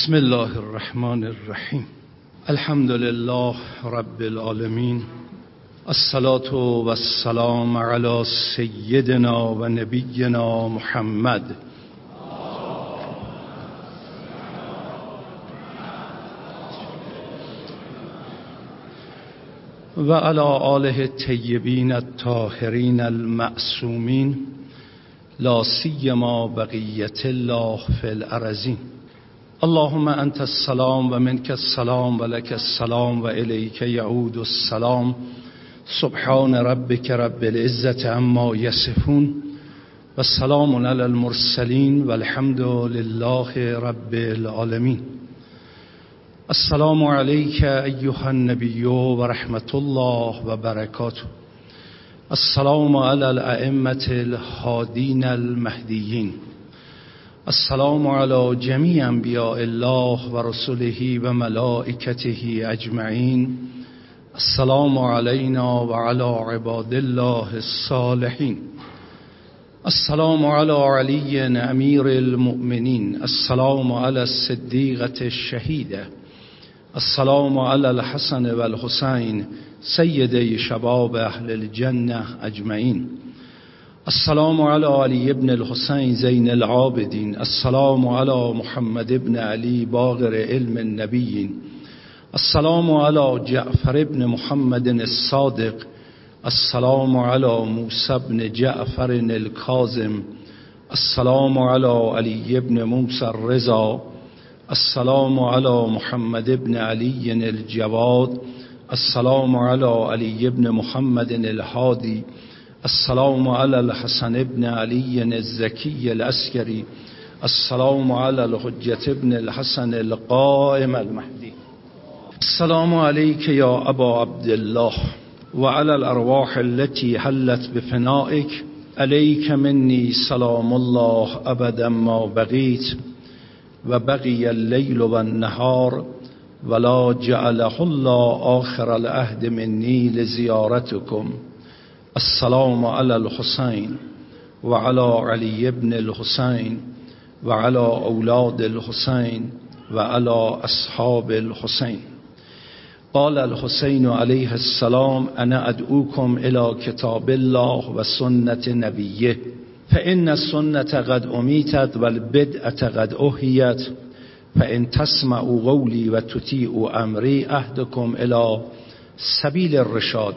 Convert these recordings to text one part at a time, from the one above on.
بسم الله الرحمن الرحیم. الحمد لله رب العالمین. الصلاة والسلام على سیدنا و نبینا محمد. و على آله الطیبین الطاهرین المعصومین. لا سیما بقیت الله فی الارزین اللهم انت السلام و منك السلام و لك السلام و الیک یعود السلام. سبحان ربك رب العزة عما يصفون و سلام علی المرسلین و الحمد لله رب العالمین. السلام علیک ایها النبی و رحمت الله و برکاته. السلام علی الائمه الهادین المهدیین. السلام علی جمیع انبیاء الله و رسله و ملائکته اجمعین. السلام علینا و علی عباد الله الصالحین. السلام علی علی امیر المؤمنین. السلام علی الصدیقة الشهیده. السلام علی الحسن و الحسین سید شباب اهل الجنه اجمعین. السلام على علي بن الحسين زين العابدين السلام على محمد بن علي باغر علم النبيين السلام على جعفر بن محمد الصادق. السلام على موسى بن جعفر الكاظم السلام على علي بن موسى الرضا. السلام على محمد بن علي الجواد. السلام على علي بن محمد الهادي السلام على الحسن بن علي الزكي الأسكري السلام على الحجة بن الحسن القائم المهدي. السلام عليك يا أبا عبد الله وعلى الأرواح التي حلت بفنائك. عليك مني سلام الله أبدا ما بغيت. وبقي الليل والنهار ولا جعله الله آخر العهد مني لزيارتكم. السلام على الحسين وعلى علي بن الحسين وعلى أولاد الحسين وعلى أصحاب الحسين قال الحسين عليه السلام أنا أدعوكم إلى كتاب الله وسنة نبيه فإن السنة قد أميتت والبدعة قد أهيت فإن تسمعوا قولي وتطيعوا أمري أهدكم إلى سبيل الرشاد.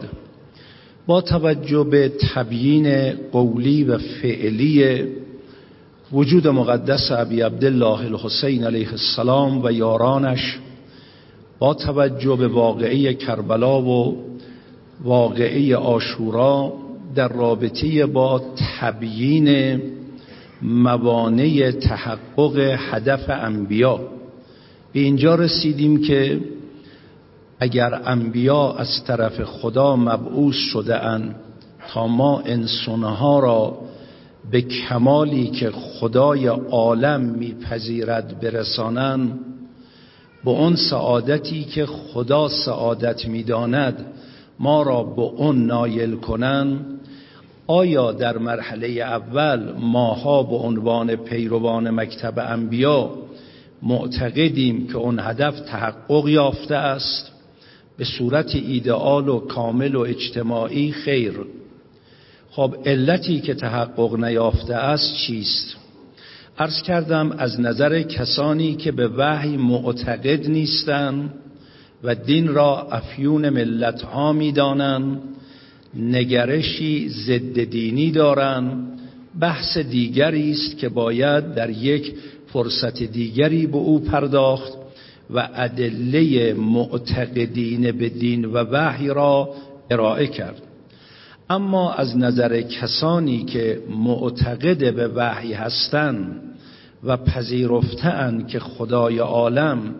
با توجه به تبیین قولی و فعلی وجود مقدس ابی عبدالله الحسین علیه السلام و یارانش با توجه به واقعی کربلا و واقعی آشورا در رابطه با تبیین موانع تحقق هدف انبیا. به اینجا رسیدیم که اگر انبیا از طرف خدا مبعوث شده اند تا ما انسانها را به کمالی که خدای عالم میپذیرد برسانند به اون سعادتی که خدا سعادت می‌داند ما را به اون نایل کنند. آیا در مرحله اول ماها به عنوان پیروان مکتب انبیا معتقدیم که اون هدف تحقق یافته است؟ به صورت ایدئال و کامل و اجتماعی خیر. خب علتی که تحقق نیافته است چیست؟ عرض کردم از نظر کسانی که به وحی معتقد نیستند و دین را افیون ملت ها می نگرشی ضد دینی دارند بحث دیگری است که باید در یک فرصت دیگری به او پرداخت. و ادله معتقدین به دین و وحی را ارائه کرد. اما از نظر کسانی که معتقد به وحی هستند و پذیرفتند که خدای عالم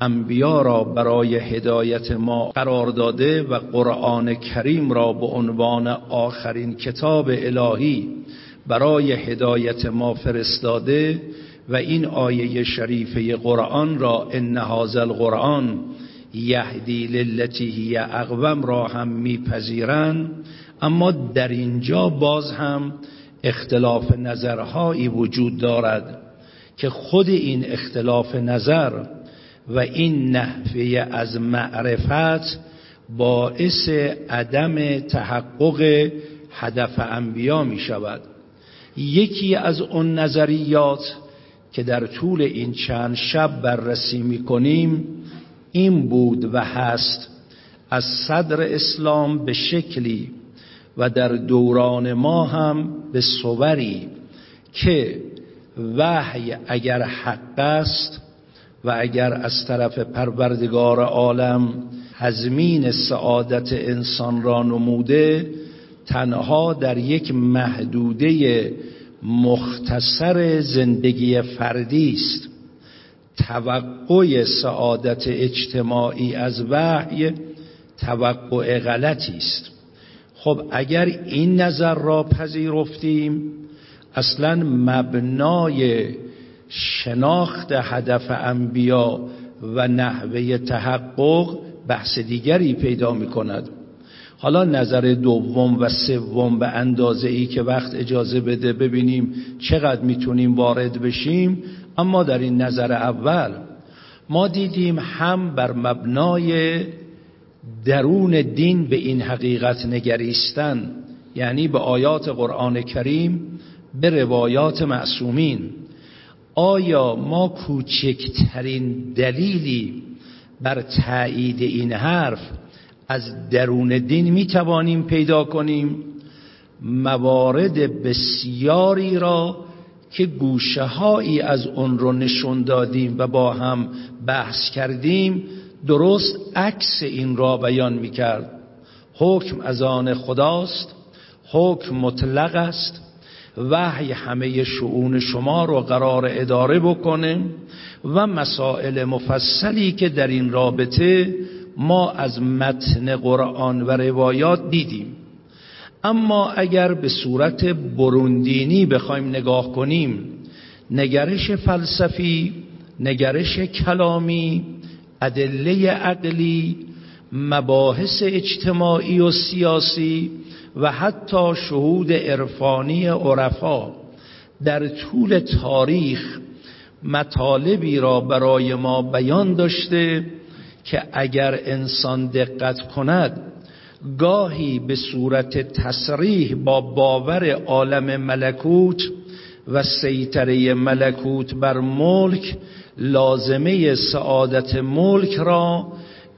انبیا را برای هدایت ما قرار داده و قرآن کریم را به عنوان آخرین کتاب الهی برای هدایت ما فرستاده و این آیه شریفه قرآن را ان هذا القرآن یهدی للتی هی اقوم را هم میپذیرند. اما در اینجا باز هم اختلاف نظرهایی وجود دارد که خود این اختلاف نظر و این نحوه از معرفت باعث عدم تحقق هدف انبیا می شود یکی از اون نظریات که در طول این چند شب بررسی می کنیم این بود و هست از صدر اسلام به شکلی و در دوران ما هم به صوری که وحی اگر حق است و اگر از طرف پروردگار عالم هزمین سعادت انسان را نموده تنها در یک محدوده مختصر زندگی فردی است. توقع سعادت اجتماعی از وحی توقع غلطی است. خب اگر این نظر را پذیرفتیم اصلا مبنای شناخت هدف انبیا و نحوه تحقق بحث دیگری پیدا می کند حالا نظر دوم و سوم به اندازه ای که وقت اجازه بده ببینیم چقدر می‌تونیم وارد بشیم. اما در این نظر اول ما دیدیم هم بر مبنای درون دین به این حقیقت نگریستن یعنی به آیات قرآن کریم به روایات معصومین. آیا ما کوچکترین دلیلی بر تایید این حرف از درون دین می توانیم پیدا کنیم موارد بسیاری را که گوشه هایی از اون رو نشون دادیم و با هم بحث کردیم درست عکس این را بیان می کرد حکم از آن خداست حکم مطلق است وحی همه شعون شما رو قرار اداره بکنه و مسائل مفصلی که در این رابطه ما از متن قرآن و روایات دیدیم. اما اگر به صورت بروندینی بخوایم نگاه کنیم نگرش فلسفی نگرش کلامی ادله عقلی مباحث اجتماعی و سیاسی و حتی شهود عرفانی عرفا در طول تاریخ مطالبی را برای ما بیان داشته که اگر انسان دقت کند گاهی به صورت تصریح با باور عالم ملکوت و سیطره ملکوت بر ملک لازمه سعادت ملک را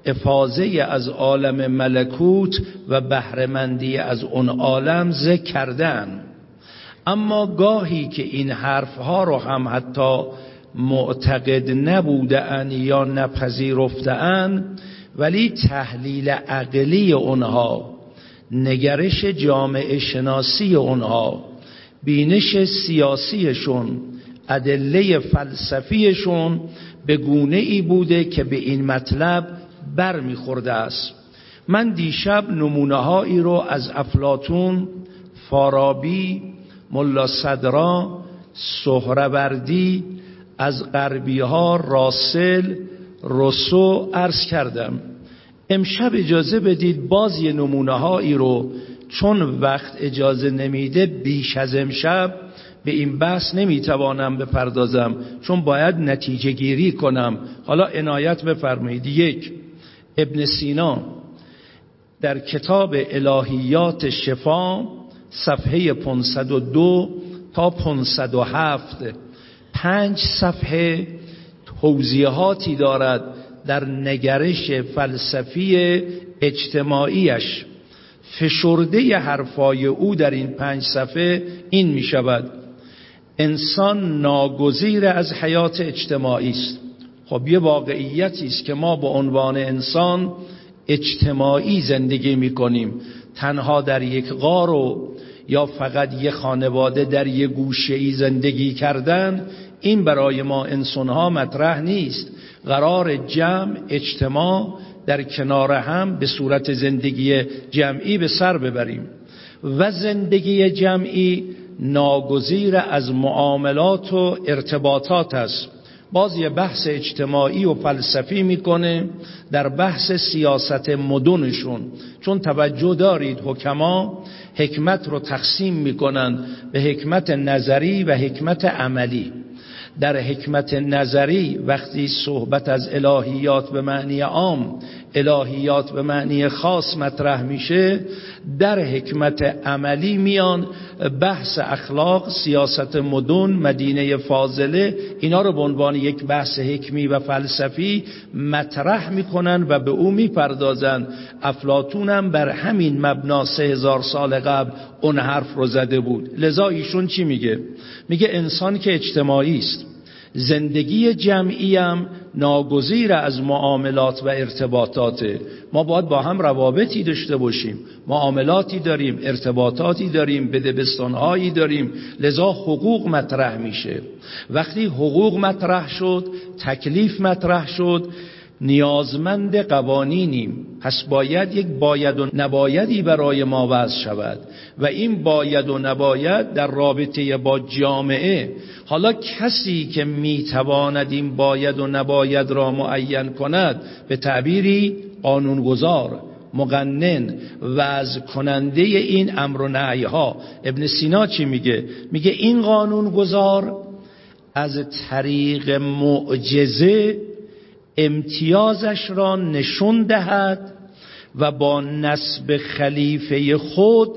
افاظه از عالم ملکوت و بهرهمندی از اون عالم ذکر کردن. اما گاهی که این حرفها رو هم حتی معتقد نبودن یا نپذیرفتن ولی تحلیل عقلی اونها نگرش جامعه شناسی اونها بینش سیاسیشون ادله فلسفیشون به گونه ای بوده که به این مطلب بر میخورده است. من دیشب نمونه هایی رو از افلاتون فارابی ملا صدرا سهروردی از غربی ها راسل روسو عرض کردم امشب اجازه بدید باز یه نمونه هایی رو چون وقت اجازه نمیده بیش از امشب به این بحث نمی‌توانم بپردازم چون باید نتیجه گیری کنم. حالا عنایت بفرمایید. یک ابن سینا در کتاب الهیات شفا صفحه 502 تا 507 پنج صفحه توضیحاتی دارد در نگرش فلسفی اجتماعیش. فشرده حرفای او در این پنج صفحه این می شود انسان ناگزیر از حیات اجتماعی است. خب یه واقعیتی است که ما به عنوان انسان اجتماعی زندگی می کنیم تنها در یک غار و یا فقط یه خانواده در یه گوشه ای زندگی کردن این برای ما انسانها مطرح نیست. قرار جمع اجتماع در کنار هم به صورت زندگی جمعی به سر ببریم و زندگی جمعی ناگزیر از معاملات و ارتباطات است. باز یه بحث اجتماعی و فلسفی می‌کنه در بحث سیاست مدنشون. چون توجه دارید حکما حکمت رو تقسیم می‌کنن به حکمت نظری و حکمت عملی. در حکمت نظری وقتی صحبت از الهیات به معنی عام الهیات به معنی خاص مطرح میشه در حکمت عملی میان بحث اخلاق سیاست مدون مدینه فاضله اینا رو به عنوان یک بحث حکمی و فلسفی مطرح می‌کنن و به او می‌پردازن. افلاتون هم بر همین مبنا سه هزار سال قبل اون حرف رو زده بود. لذا ایشون چی میگه؟ میگه انسان که اجتماعی است زندگی جمعی هم ناگزیر از معاملات و ارتباطات. ما باید با هم روابطی داشته باشیم. معاملاتی داریم ارتباطاتی داریم بدبستانهایی داریم. لذا حقوق مطرح میشه. وقتی حقوق مطرح شد تکلیف مطرح شد نیازمند قوانینیم. پس باید یک باید و نبایدی برای ما وضع شود. و این باید و نباید در رابطه با جامعه. حالا کسی که می‌تواند این باید و نباید را معین کند به تعبیری قانونگذار مقنن وضع کننده این امر و نهی ها ابن سینا چی میگه؟ میگه این قانونگذار از طریق معجزه امتیازش را نشون دهد و با نسب خلیفه خود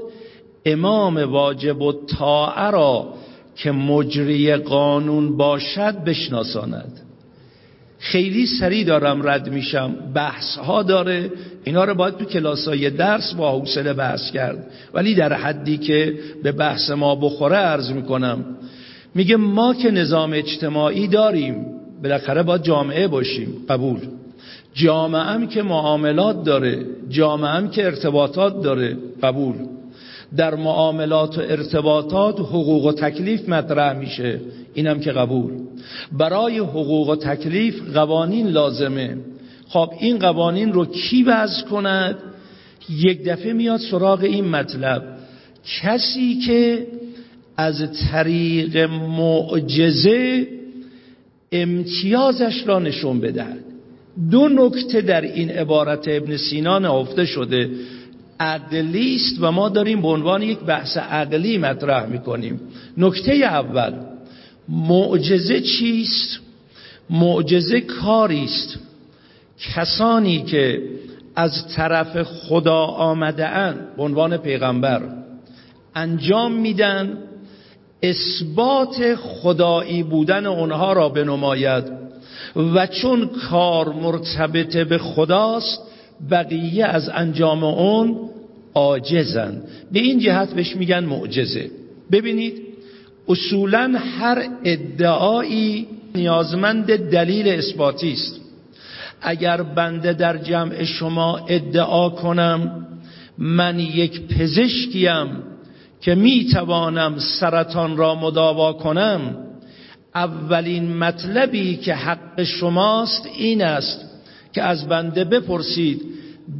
امام واجب و طاعه را که مجری قانون باشد بشناساند. خیلی سریع دارم رد میشم. بحث ها داره. اینا رو باید تو کلاس های درس با حوصله بحث کرد. ولی در حدی که به بحث ما بخوره عرض می‌کنم. میگه ما که نظام اجتماعی داریم بالاخره باید جامعه باشیم قبول. جامعه هم که معاملات داره جامعه هم که ارتباطات داره قبول. در معاملات و ارتباطات حقوق و تکلیف مطرح میشه اینم که قبول. برای حقوق و تکلیف قوانین لازمه. خب این قوانین رو کی وضع کند؟ یک دفعه میاد سراغ این مطلب. کسی که از طریق معجزه امتیازش را نشون بدهد. دو نکته در این عبارت ابن سینا نهفته شده. عقلی است و ما داریم به عنوان یک بحث عقلی مطرح می‌کنیم. نکته اول معجزه چیست؟ معجزه کاری است کسانی که از طرف خدا آمده اند به عنوان پیغمبر انجام میدن اثبات خدایی بودن اونها را بنماید و چون کار مرتبط به خداست بقیه از انجام اون عاجزن. به این جهت بهش میگن معجزه. ببینید اصولا هر ادعایی نیازمند دلیل اثباتی است. اگر بنده در جمع شما ادعا کنم من یک پزشکیم که می توانم سرطان را مداوا کنم اولین مطلبی که حق شماست این است که از بنده بپرسید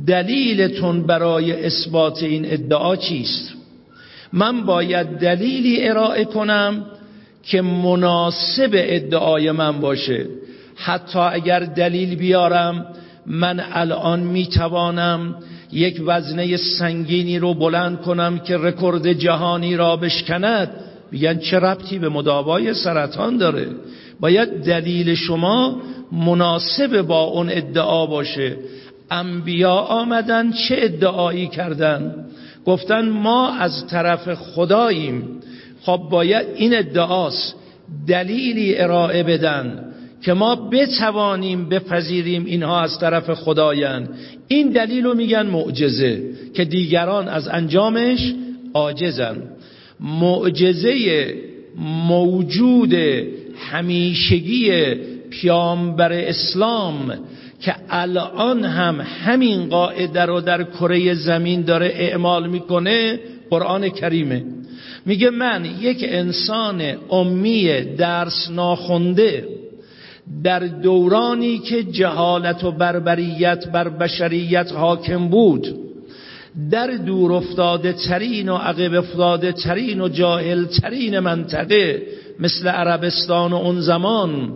دلیلتون برای اثبات این ادعا چیست؟ من باید دلیلی ارائه کنم که مناسب ادعای من باشه. حتی اگر دلیل بیارم من الان می‌توانم یک وزنه سنگینی رو بلند کنم که رکورد جهانی را بشکند. میگن چه ربطی به مداوای سرطان داره؟ باید دلیل شما مناسب با اون ادعا باشه. انبیا آمدن چه ادعایی کردن؟ گفتن ما از طرف خداییم. خب باید این ادعاست. دلیلی ارائه بدن. که ما بتوانیم بپذیریم اینها از طرف خدایند این دلیل رو میگن معجزه که دیگران از انجامش عاجزن. معجزه موجود همیشگی پیامبر اسلام که الان هم همین قاعده رو در کره زمین داره اعمال می‌کنه قرآن کریمه. میگه من یک انسان امی درس ناخونده در دورانی که جهالت و بربریت بر بشریت حاکم بود در دور افتاده ترین و عقب افتاده ترین و جاهل ترین منطقه مثل عربستان و اون زمان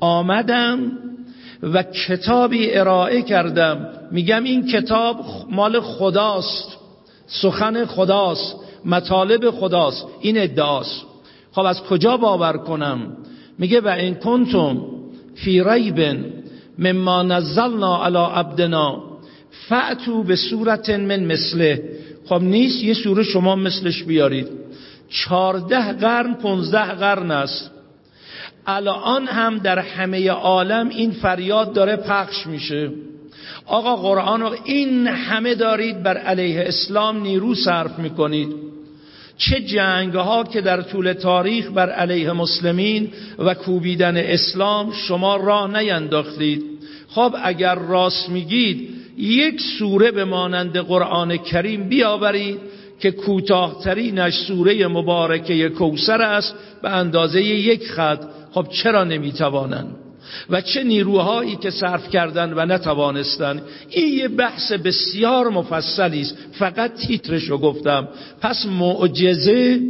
آمدم و کتابی ارائه کردم. میگم این کتاب مال خداست سخن خداست مطالب خداست این ادعاست. خب از کجا باور کنم؟ میگه و این کنتم فی ریب مما نزلنا علی عبدنا فعتو به صورت من مثله. خب نیست یه سوره شما مثلش بیارید. چارده قرن پونزده قرن است. الان هم در همه عالم این فریاد داره پخش میشه. آقا قرآن رو این همه دارید بر علیه اسلام نیرو صرف می‌کنید. چه جنگ ها که در طول تاریخ بر علیه مسلمین و کوبیدن اسلام شما راه نینداختید. خب اگر راست میگید یک سوره به مانند قرآن کریم بیاورید که کوتاهترینش سوره مبارکه کوسر است به اندازه یک خط. خب چرا نمی‌توانند؟ و چه نیروهایی که صرف کردن و نتوانستن. این یه بحث بسیار مفصلی است. فقط تیترشو گفتم. پس معجزه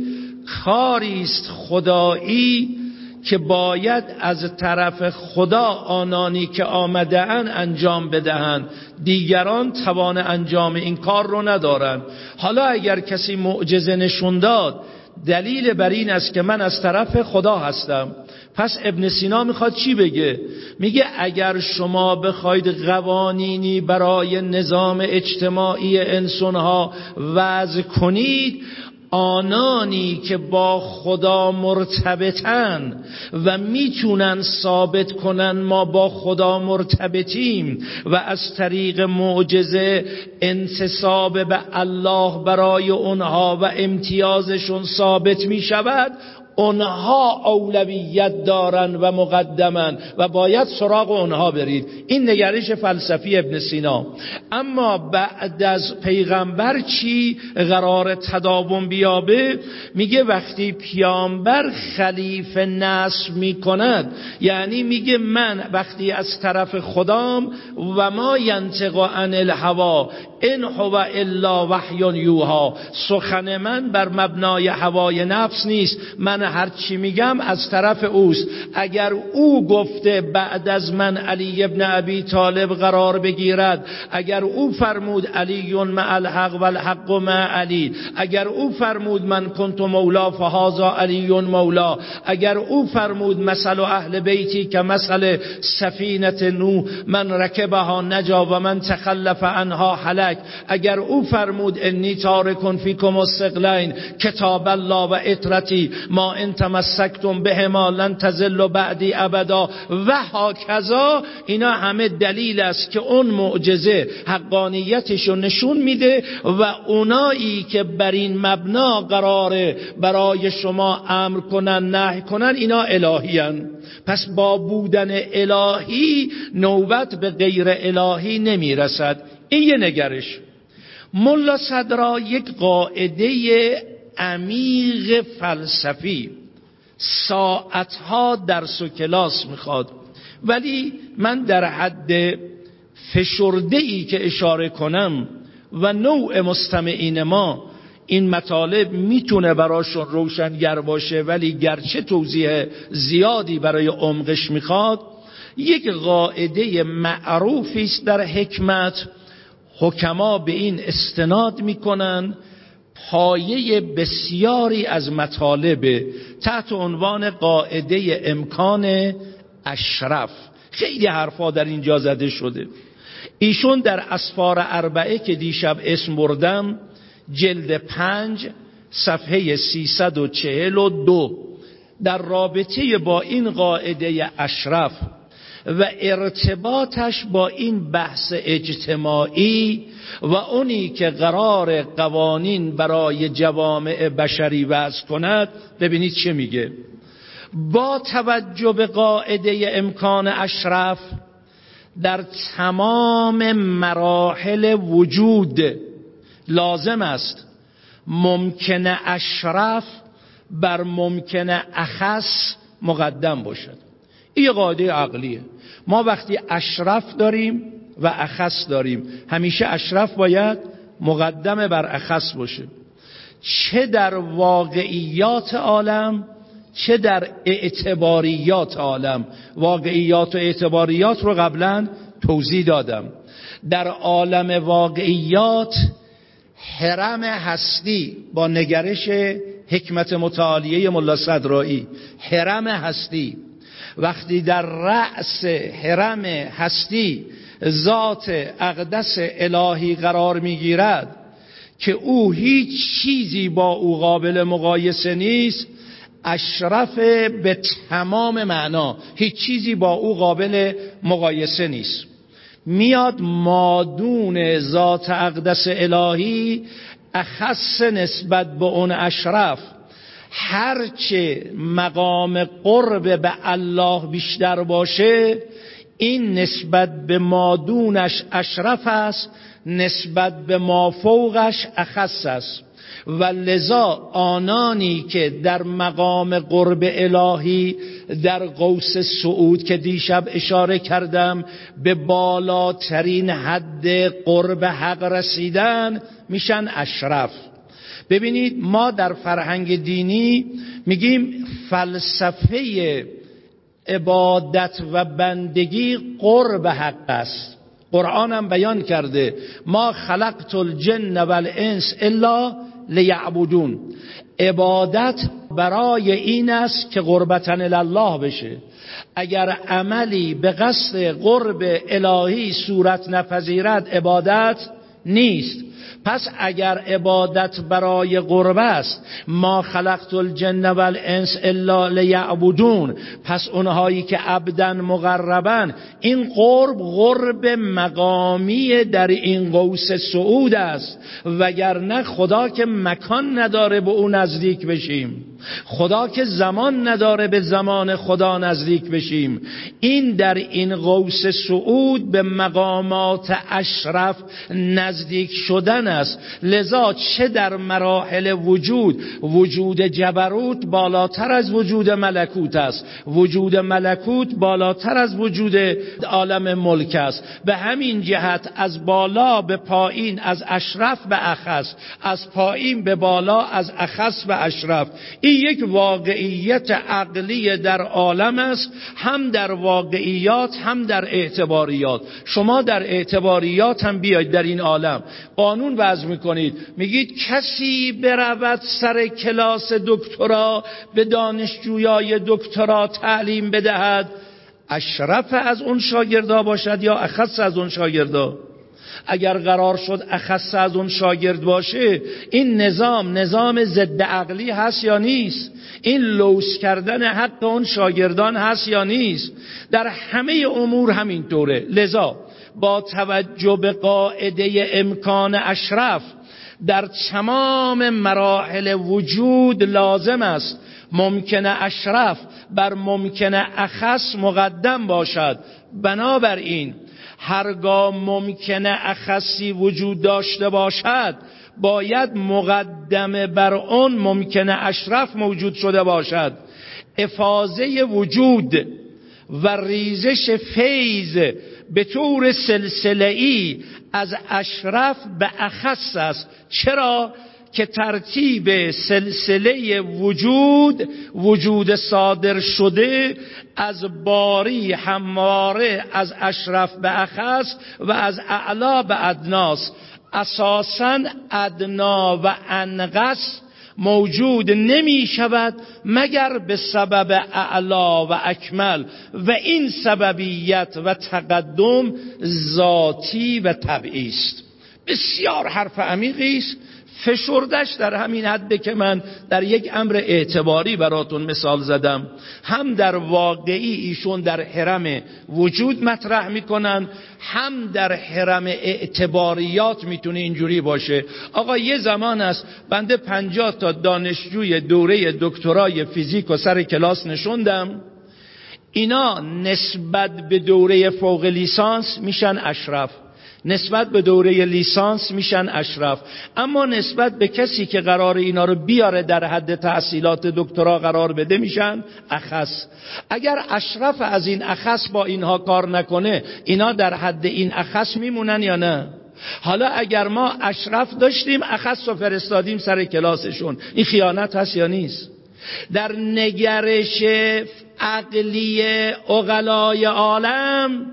کاری است خدایی که باید از طرف خدا آنانی که آمده انجام بدهند. دیگران توان انجام این کار رو ندارند. حالا اگر کسی معجزه نشون داد دلیل بر این است که من از طرف خدا هستم. پس ابن سینا می‌خواد چی بگه؟ میگه اگر شما بخواید قوانینی برای نظام اجتماعی انسانها وضع کنید آنانی که با خدا مرتبطن و می‌تونن ثابت کنن ما با خدا مرتبطیم و از طریق معجزه انتصاب به الله برای اونها و امتیازشون ثابت می شود اونها اولویت دارن و مقدمن و باید سراغ اونها برید. این نگرش فلسفی ابن سینا. اما بعد از پیغمبر چی قرار تداوم بیابه؟ میگه وقتی پیامبر خلیفه نصب می‌کند یعنی میگه من وقتی از طرف خدام و ما ینطق عن الهوا ان هو الا وحی یوها. سخن من بر مبنای هوای نفس نیست. من هر چی میگم از طرف اوست. اگر او گفته بعد از من علی ابن ابی طالب قرار بگیرد اگر او فرمود علی مع الحق و الحق مع علی اگر او فرمود من کنت مولا فهازا علی مولا اگر او فرمود مثل اهل بیتی که مثل سفینت نو من رکبها نجا و من تخلف عنها اگر او فرمود انی تارکن فیکم السقلین کتاب الله و اطرتی ما ان تمسکتم به ما لن تزل بعدی ابدا. و هاکذا اینا همه دلیل است که اون معجزه حقانیتش نشون میده و اونایی که بر این مبنا قراره برای شما امر کنن نه کنن اینا الهیان. پس با بودن الهی نوبت به غیر الهی نمی‌رسد. این یه نگرش. ملا صدرا یک قاعده عمیق فلسفی. ساعتها درس و کلاس می‌خواد. ولی من در حد فشرده ای که اشاره کنم و نوع مستمعین ما این مطالب می‌تونه براشون روشنگر باشه ولی گرچه توضیح زیادی برای عمقش می‌خواد یک قاعده معروفی است در حکمت حکما به این استناد می‌کنن پایه بسیاری از مطالب تحت عنوان قاعده امکان اشرف. خیلی حرفا در اینجا زده شده. ایشون در اسفار اربعه که دیشب اسم بردم جلد پنج صفحه سیصد و چهل و دو. در رابطه با این قاعده اشرف و ارتباطش با این بحث اجتماعی و اونی که قرار قوانین برای جوامع بشری وضع کند ببینید چه میگه. با توجه به قاعده امکان اشرف در تمام مراحل وجود لازم است ممکن اشرف بر ممکن اخص مقدم باشد. این قاعده عقلیه. ما وقتی اشرف داریم و اخص داریم. همیشه اشرف باید مقدم بر اخص باشه. چه در واقعیات عالم چه در اعتباریات عالم. واقعیات و اعتباریات رو قبلا توضیح دادم. در عالم واقعیات حرم هستی با نگرش حکمت متعالیه ملا صدرایی. حرم هستی. وقتی در رأس حرم هستی ذات اقدس الهی قرار می‌گیرد که او هیچ چیزی با او قابل مقایسه نیست اشرف به تمام معنا هیچ چیزی با او قابل مقایسه نیست. میاد مادون ذات اقدس الهی اخص نسبت به اون اشرف هرچه مقام قرب به الله بیشتر باشه این نسبت به مادونش اشرف است نسبت به مافوقش اخص است. و لذا آنانی که در مقام قرب الهی در قوس سعود که دیشب اشاره کردم به بالاترین حد قرب حق رسیدن میشن اشرف. ببینید ما در فرهنگ دینی میگیم فلسفه عبادت و بندگی قرب حق است. قرآن هم بیان کرده ما خلقت الجن والانس الا لیعبدون. عبادت برای این است که قربتن الله بشه. اگر عملی به قصد قرب الهی صورت نپذیرد عبادت نیست. پس اگر عبادت برای قرب است ما خلقت الجن والانس الا لیعبدون پس اونهایی که عبدا مقربن این قرب قرب مقامی در این قوس سعود است. وگرنه خدا که مکان نداره به او نزدیک بشیم. خدا که زمان نداره به زمان خدا نزدیک بشیم. این در این قوس سعود به مقامات اشرف نزدیک شدن است. لذا چه در مراحل وجود؟ وجود جبروت بالاتر از وجود ملکوت است. وجود ملکوت بالاتر از وجود عالم ملک است. به همین جهت از بالا به پایین از اشرف به اخص از پایین به بالا از اخص به اشرف. این یک واقعیت عقلی در عالم است هم در واقعیات هم در اعتباریات. شما در اعتباریات هم بیاید در این عالم. قانون وضع می‌کنید. میگید کسی برود سر کلاس دکترا به دانشجویای دکترا تعلیم بدهد؟ اشرف از اون شاگردا باشد یا اخص از اون شاگردا؟ اگر قرار شد اخص از اون شاگرد باشه این نظام نظام ضد عقلی هست یا نیست؟ این لوس کردن حق اون شاگردان هست یا نیست؟ در همه امور همینطوره. لذا با توجه به قاعده امکان اشرف در تمام مراحل وجود لازم است ممکن اشرف بر ممکن اخص مقدم باشد. بنابراین هرگاه ممکنه اخصی وجود داشته باشد باید مقدمه بر اون ممکنه اشرف موجود شده باشد. افاظه وجود و ریزش فیض به طور سلسله ای از اشرف به اخص است. چرا؟ که ترتیب سلسله وجود وجود صادر شده از باری همواره از اشرف به اخص و از اعلا به ادناس. اساسا ادنا و انقص موجود نمی شود مگر به سبب اعلا و اکمل و این سببیت و تقدم ذاتی و طبعی است. بسیار حرف عمیقی است. فشردش در همین حده که من در یک امر اعتباری براتون مثال زدم. هم در واقعی ایشون در حرم وجود مطرح می‌کنن هم در حرم اعتباریات می‌تونه اینجوری باشه. آقا یه زمان است بنده پنجاه تا دانشجوی دوره دکترای فیزیک و سر کلاس نشوندم. اینا نسبت به دوره فوق لیسانس میشن اشرف. نسبت به دوره لیسانس میشن اشرف. اما نسبت به کسی که قرار اینا رو بیاره در حد تحصیلات دکترا قرار بده میشن اخص. اگر اشرف از این اخص با اینها کار نکنه اینا در حد این اخص میمونن یا نه؟ حالا اگر ما اشرف داشتیم اخص و فرستادیم سر کلاسشون. این خیانت هست یا نیست؟ در نگرش عقلی اغلای عالم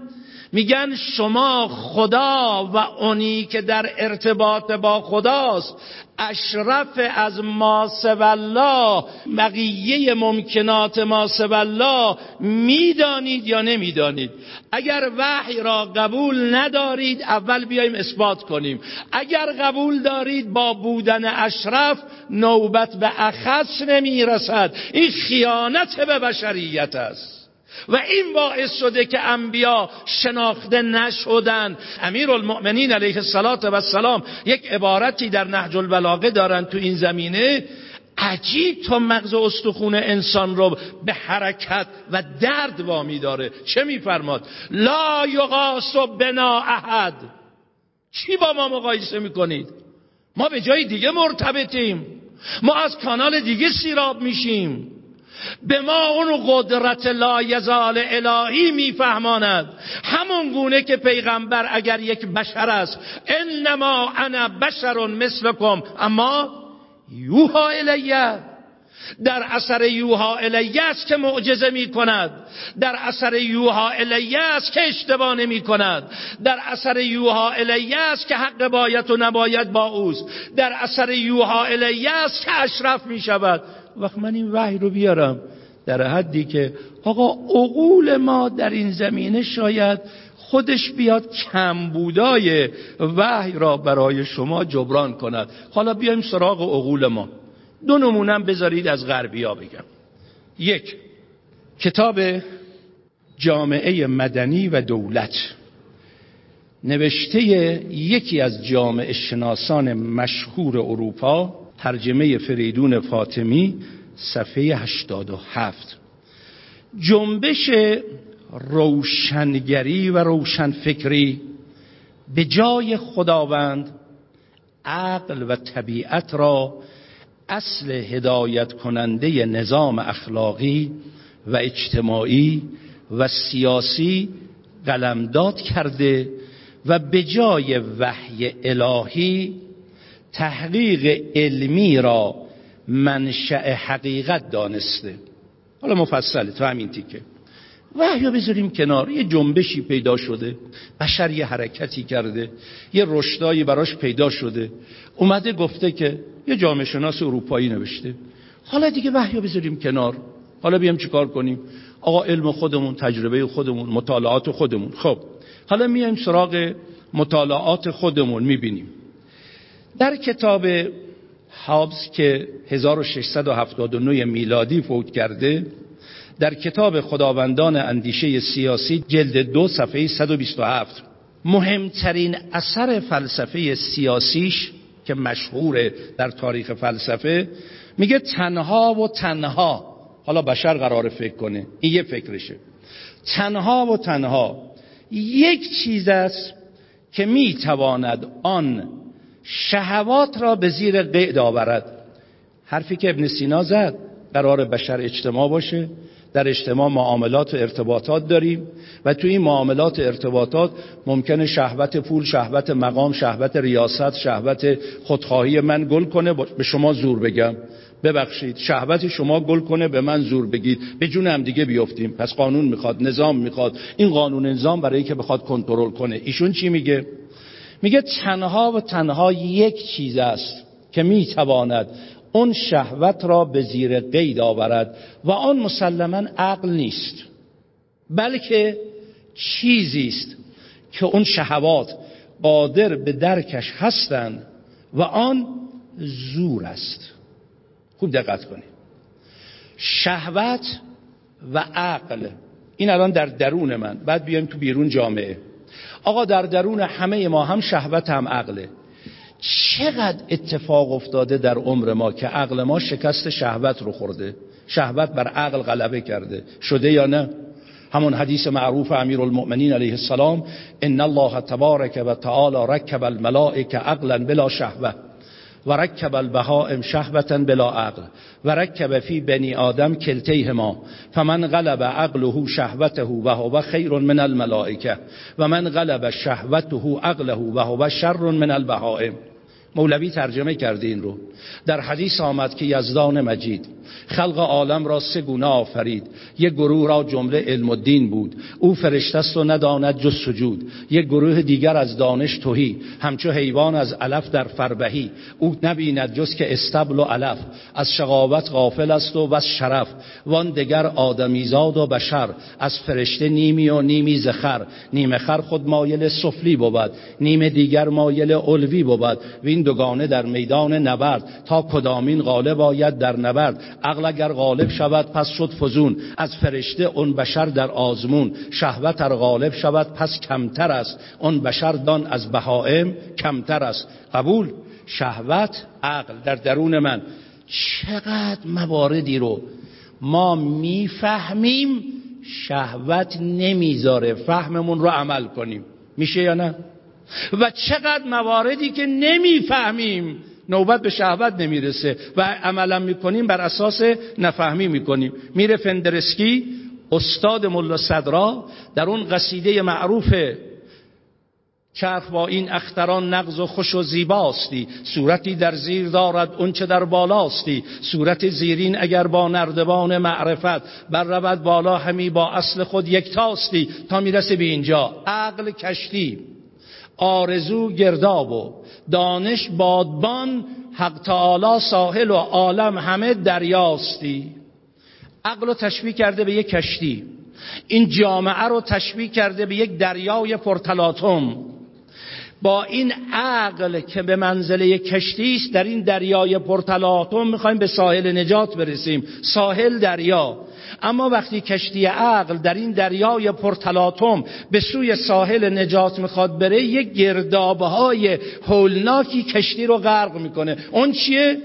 میگن شما خدا و اونی که در ارتباط با خداست. اشرف از ما الله بقیه ممکنات ما الله. می‌دانید یا نمی‌دانید؟ اگر وحی را قبول ندارید اول بیایم اثبات کنیم. اگر قبول دارید با بودن اشرف نوبت به اخص نمی‌رسد. این خیانت به بشریت است. و این باعث شده که انبیا شناخته نشدن. امیر المؤمنین علیه السلام یک عبارتی در نهج البلاغه دارن تو این زمینه. عجیب تا مغز استخون انسان رو به حرکت و درد وامی داره. چه میفرماد؟ لا یقاس بنا احد. چی با ما مقایسه می‌کنید؟ ما به جای دیگه مرتبطیم. ما از کانال دیگه سیراب میشیم. به ما اون قدرت لا یزال الهی میفهماند. همون گونه که پیغمبر اگر یک بشر است انما انا بشر مثلکم اما یوها الیه در اثر یوها الیه است که معجزه می کند در اثر یوها الیه است که اشتباه نمی کند در اثر یوها الیه است که حق باید و نباید با اوست. در اثر یوها الیه است که اشرف می شود وقت من این وحی رو بیارم. در حدی که آقا عقول ما در این زمینه شاید خودش بیاد کمبودای وحی را برای شما جبران کند. حالا بیایم سراغ عقول ما. دو نمونم بذارید از غربی ها بگم. یک کتاب جامعه مدنی و دولت. نوشته یکی از جامعه شناسان مشهور اروپا ترجمه فریدون فاطمی صفحه 87 جنبش روشنگری و روشنفکری به جای خداوند عقل و طبیعت را اصل هدایت کننده نظام اخلاقی و اجتماعی و سیاسی قلمداد کرده و به جای وحی الهی تحقیق علمی را منشأ حقیقت دانسته. حالا مفصله تو همین تیکه. وحیا بذاریم کنار. یه جنبشی پیدا شده. بشر یه حرکتی کرده. یه رشدایی براش پیدا شده. اومده گفته که یه جامعه شناس اروپایی نوشته. حالا دیگه وحیا بذاریم کنار. حالا بیام چیکار کنیم؟ آقا علم خودمون تجربه خودمون مطالعات خودمون. خب حالا میایم سراغ مطالعات خودمون می‌بینیم. در کتاب هابز که 1679 میلادی فوت کرده در کتاب خداوندان اندیشه سیاسی جلد دو صفحه 127 مهمترین اثر فلسفه سیاسیش که مشهوره در تاریخ فلسفه میگه تنها و تنها حالا بشر قرار فکر کنه این یه فکرشه. تنها و تنها یک چیز است که می‌تواند آن شهوات را به زیر قید آورد. حرفی که ابن سینا زد قرار بشر اجتماع باشه. در اجتماع معاملات و ارتباطات داریم و تو این معاملات و ارتباطات ممکنه شهوت پول شهوت مقام شهوت ریاست شهوت خودخواهی من گل کنه. به شما زور بگم. ببخشید شهوت شما گل کنه به من زور بگید. به جون هم دیگه بیفتیم. پس قانون می‌خواد نظام می‌خواد. این قانون نظام برای که بخواد کنترل کنه. ایشون چی میگه؟ میگه تنها و تنها یک چیز است که می‌تواند اون شهوت را به زیر قید آورد و آن مسلما عقل نیست بلکه چیزی است که اون شهوات قادر به درکش هستند و آن زور است. خوب دقت کنید. شهوت و عقل این الان در درون من. بعد بیایم تو بیرون جامعه. آقا در درون همه ما هم شهوت هم عقله. چقدر اتفاق افتاده در عمر ما که عقل ما شکست شهوت رو خورده؟ شهوت بر عقل غلبه کرده. شده یا نه؟ همون حدیث معروف امیر المؤمنین علیه السلام ان الله تبارک و تعالی رکب الملائکه عقلا بلا شهوه. و رکب البهائم شهوتا بلا عقل و رکب فی بنی آدم کلتیهما فمن غلب عقله شهوته و هو خیر من الملائکه و من غلب شهوته عقله و هو شر من البهائم. مولوی ترجمه کرده این رو. در حدیث آمد که یزدان مجید خلق عالم را سه گونه آفرید. یک گروه را جمله علم و دین بود. او فرشته است و نداند جز سجود. یک گروه دیگر از دانش توهی همچو حیوان از علف در فربهی. او نبیند جز که استبل و علف. از شقاوت غافل است و بس شرف. وان دگر آدمیزاد و بشر. از فرشته نیمی و نیمی زخر نیمه خر خود مایل سفلی بود. نیم دیگر مایل علوی بود. و این دوگانه در میدان نبرد تا کدامین غالب آید در نبرد. عقل اگر غالب شود پس شد فزون. از فرشته اون بشر در آزمون. شهوت ار غالب شود پس کمتر است. اون بشر دان از بهائم کمتر است. قبول؟ شهوت عقل. در درون من. چقدر مواردی رو ما می‌فهمیم شهوت نمی‌ذاره. فهممون رو عمل کنیم. میشه یا نه؟ و چقدر مواردی که نمی‌فهمیم. نوبت به شهوت نمی‌رسه و عملا می‌کنیم بر اساس نفهمی می‌کنیم. میره فندرسکی استاد ملا صدرا در اون قصیده معروف چرخ با این اختران نغز و خوش و زیباستی. صورتی در زیر دارد اون چه در بالاستی. صورت زیرین اگر با نردبان معرفت بر رود بالا همی با اصل خود یکتاستی. تا می‌رسه به اینجا. عقل کشتی. آرزو گرداب و دانش بادبان حق تعالی ساحل و عالم همه دریاستی. عقل رو تشبیه کرده به یک کشتی. این جامعه رو تشبیه کرده به یک دریای پرتلاتم با این عقل که به منزله کشتی است در این دریای پرتلاتم می‌خوایم به ساحل نجات برسیم. ساحل دریا. اما وقتی کشتی عقل در این دریای پرتلاتم به سوی ساحل نجات می‌خواد بره یک گردابهای هولناکی کشتی رو غرق می‌کنه. اون چیه؟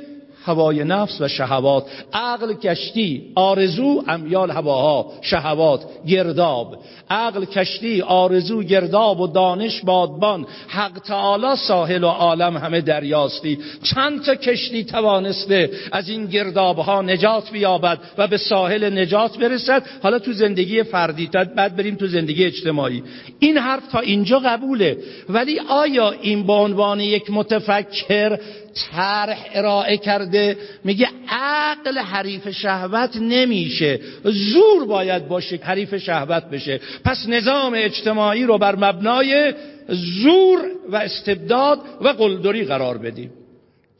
هوای نفس و شهوات. عقل کشتی آرزو امیال هواها شهوات گرداب. عقل کشتی آرزو گرداب و دانش بادبان. حق تعالی ساحل و عالم همه دریاستی. چند تا کشتی توانسته از این گرداب ها نجات بیابد و به ساحل نجات برسد؟ حالا تو زندگی فردی تا بعد بریم تو زندگی اجتماعی. این حرف تا اینجا قبوله. ولی آیا این به عنوان یک متفکر طرح ارائه کرده میگه عقل حریف شهوت نمیشه. زور باید باشه حریف شهوت بشه. پس نظام اجتماعی رو بر مبنای زور و استبداد و قلدری قرار بدیم.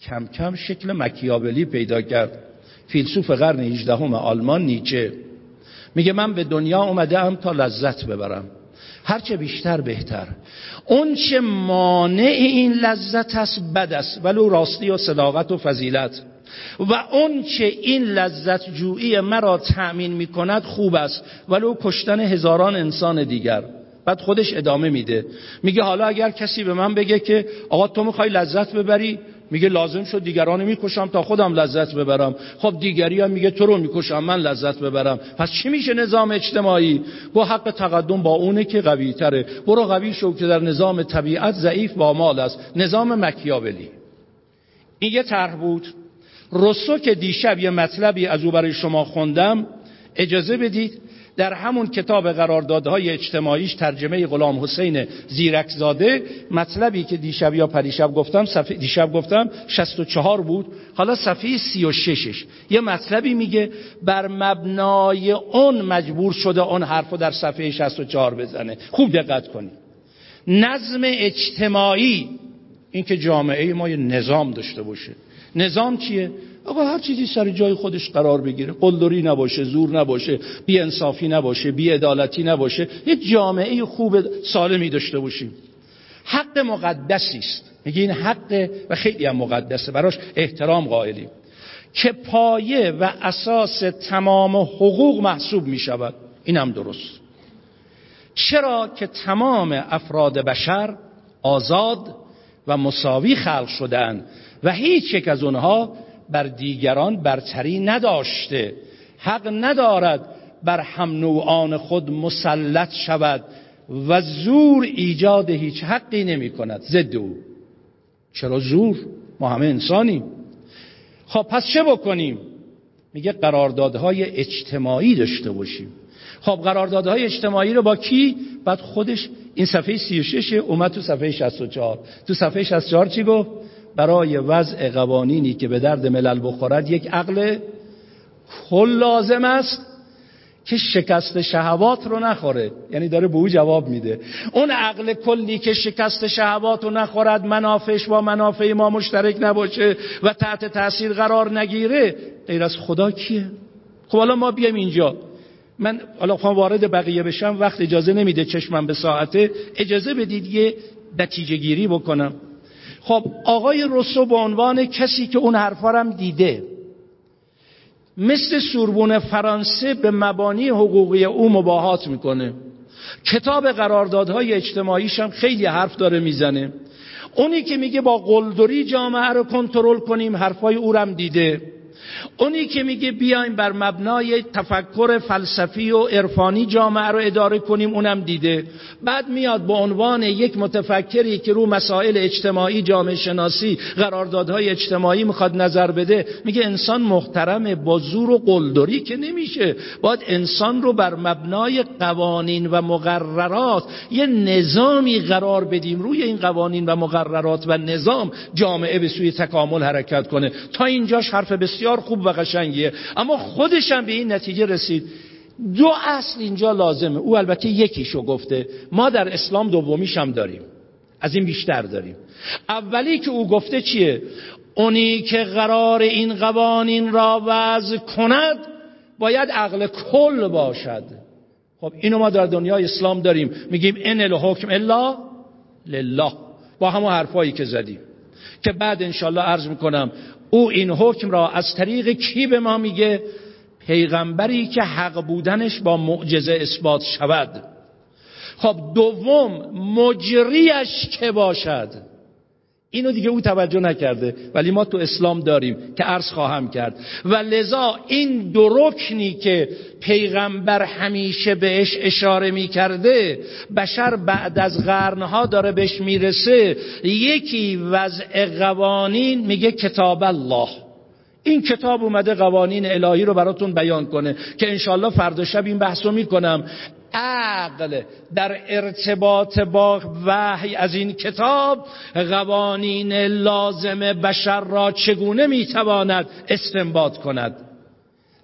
کم کم شکل مکیابلی پیدا کرد. فیلسوف قرن 18 آلمان نیچه. میگه من به دنیا اومده ام تا لذت ببرم. هرچه بیشتر بهتر. اون چه مانع این لذت است بد است ولو راستی و صداقت و فضیلت. و اون چه این لذت جویی مرا تأمین می کند خوب است ولو کشتن هزاران انسان دیگر. بعد خودش ادامه میده. میگه حالا اگر کسی به من بگه که آقا تو می‌خوای لذت ببری میگه لازم شد دیگران می‌کشم تا خودم لذت ببرم. خب دیگری هم میگه تو رو می‌کشم من لذت ببرم. پس چی میشه نظام اجتماعی؟ گو حق تقدم با اونه که قوی تره. برو قوی شو که در نظام طبیعت ضعیف با مال است. نظام مکیابلی. این یه طرح بود. رسو که دیشب یه مطلبی از او برای شما خوندم. اجازه بدید در همون کتاب قراردادهای اجتماعیش ترجمه غلام حسین زیرکزاده مطلبی که دیشب یا پریشب گفتم صفحه دیشب گفتم 64 بود. حالا صفحه 36ش یه مطلبی میگه بر مبنای اون مجبور شده اون حرفو در صفحه 64 بزنه. خوب دقت کنید نظم اجتماعی اینکه جامعه ما یه نظام داشته باشه. نظام چیه؟ آقا هر چیزی سر جای خودش قرار بگیره. قلدری نباشه زور نباشه بی انصافی نباشه بی عدالتی نباشه. یه جامعه خوب سالمی داشته باشیم. حق مقدسی است. میگه این حق و خیلی هم مقدسه. براش احترام قائلیم. که پایه و اساس تمام حقوق محسوب می شود این هم درست. چرا که تمام افراد بشر آزاد و مساوی خلق شدن و هیچ یک از اونها بر دیگران برتری نداشته. حق ندارد بر هم نوعان خود مسلط شود و زور ایجاد هیچ حقی نمی کند. ضد او. چرا زور؟ ما همه انسانیم. خب پس چه بکنیم؟ میگه قراردادهای اجتماعی داشته باشیم. خب قراردادهای اجتماعی رو با کی؟ بعد خودش این صفحه 36 اومد تو صفحه 64 تو صفحه 64 چی گفت؟ برای وضع قوانینی که به درد ملل بخورد یک عقل کل لازم است که شکست شهوات رو نخوره. یعنی داره به او جواب میده. اون عقل کلی که شکست شهوات رو نخورد منافعش با منافع ما مشترک نباشه و تحت تاثیر قرار نگیره غیر از خدا کیه؟ خب حالا ما بیایم اینجا. من حالا خواهم وارد بقیه بشم وقت اجازه نمیده چشمم به ساعته. اجازه بدید یه نتیجه گیری بکنم. خب آقای روسو به عنوان کسی که اون حرفا هم دیده مثل سوربون فرانسه به مبانی حقوقی او مباهات می‌کنه. کتاب قراردادهای اجتماعیش هم خیلی حرف داره می‌زنه. اونی که میگه با قلدری جامعه رو کنترل کنیم حرفای او هم دیده. اونی که میگه بیایم بر مبنای تفکر فلسفی و عرفانی جامعه رو اداره کنیم اونم دیده. بعد میاد به عنوان یک متفکری که رو مسائل اجتماعی جامعه شناسی قراردادهای اجتماعی می‌خواد نظر بده میگه انسان محترم با زور و قلدری که نمیشه. باید انسان رو بر مبنای قوانین و مقررات یه نظامی قرار بدیم روی این قوانین و مقررات و نظام جامعه به سوی تکامل حرکت کنه. تا اینجاش حرف بسیار خوب و قشنگیه. اما خودش هم به این نتیجه رسید. دو اصل اینجا لازمه. او البته یکیشو گفته. ما در اسلام دومیش هم داریم. از این بیشتر داریم. اولی که او گفته چیه؟ اونی که قرار این قوانین را وضع کند باید عقل کل باشد. خب اینو ما در دنیای اسلام داریم. میگیم ان الحکم الا لله. با همون حرفایی که زدیم. که بعد انشالله عرض می‌کنم او این حکم را از طریق کی به ما میگه؟ پیغمبری که حق بودنش با معجزه اثبات شود. خب دوم مجریش که باشد. اینو دیگه او توجه نکرده. ولی ما تو اسلام داریم که عرض خواهم کرد. و لذا این دو رکنی که پیغمبر همیشه بهش اشاره می کرده بشر بعد از قرنها داره بهش می‌رسه. یکی وضع قوانین میگه کتاب الله. این کتاب اومده قوانین الهی رو براتون بیان کنه که انشالله فردا شب این بحثو می‌کنم. عقل در ارتباط با وحی از این کتاب قوانین لازم بشر را چگونه می‌تواند استنباط کند؟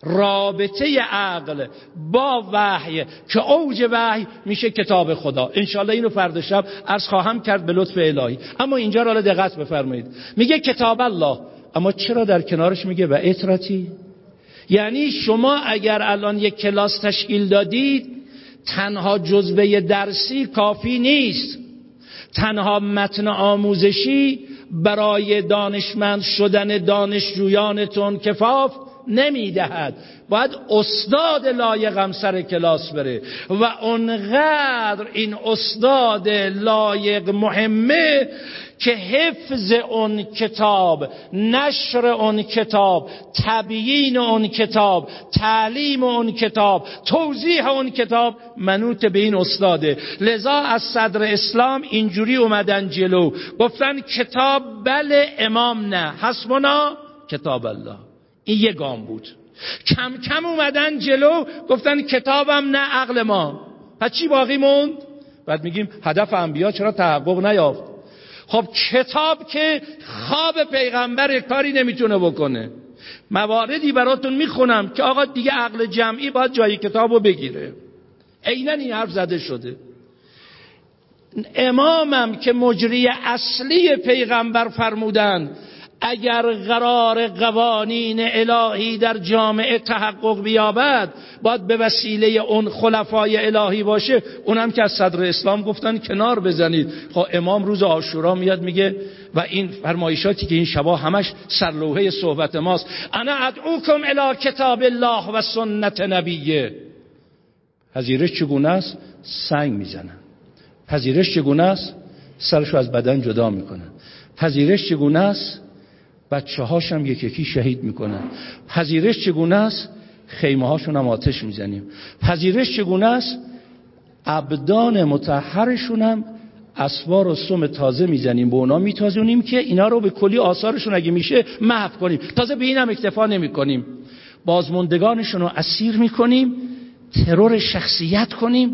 رابطه عقل با وحی که اوج وحی میشه کتاب خدا. انشالله اینو فردا شب از خواهم کرد به لطف الهی. اما اینجا را دقت بفرمایید. میگه کتاب الله. اما چرا در کنارش میگه و اطرتی؟ یعنی شما اگر الان یک کلاس تشکیل دادید تنها جزبه درسی کافی نیست. تنها متن آموزشی برای دانشمند شدن دانشجویانتون کفاف نمی‌دهد. باید استاد لایقم سر کلاس بره و اونقدر این استاد لایق مهمه که حفظ اون کتاب نشر اون کتاب تبیین اون کتاب تعلیم اون کتاب توضیح اون کتاب منوط به این استاده. لذا از صدر اسلام اینجوری اومدن جلو. گفتن کتاب بله امام نه. حسبنا کتاب الله. این یه گام بود. کم کم اومدن جلو گفتن کتابم نه عقل ما. پس چی باقی موند؟ بعد میگیم هدف انبیا چرا تحقق نیافت؟ خب کتاب که خواب پیغمبر کاری نمی‌تونه بکنه. مواردی براتون می‌خونم که آقا دیگه عقل جمعی باید جای کتاب رو بگیره. عینا این حرف زده شده. امامم که مجری اصلی پیغمبر فرمودن اگر قرار قوانین الهی در جامعه تحقق بیابد باید به وسیله اون خلفای الهی باشه. اونم که از صدر اسلام گفتن کنار بزنید. خب امام روز آشورا میاد میگه و این فرمایشاتی که این شبا همش سرلوحه صحبت ماست. انا ادعوکم الی کتاب الله و سنت نبیه. پذیرش چگونه است؟ سنگ می‌زنن. پذیرش چگونه است؟ سرشو از بدن جدا می‌کنن. پذیرش چگونه است؟ بچه هاشم یک یکی شهید می‌کنن. پذیرش چگونه است؟ خیمه هاشون هم آتش می‌زنیم. پذیرش چگونه است؟ ابدان متحرشون هم اسوار و سم تازه می‌زنیم. به اونا میتازونیم که اینا رو به کلی آثارشون اگه میشه محو کنیم. تازه به این هم اکتفا نمی کنیم بازموندگانشون رو اسیر می‌کنیم. ترور شخصیت کنیم.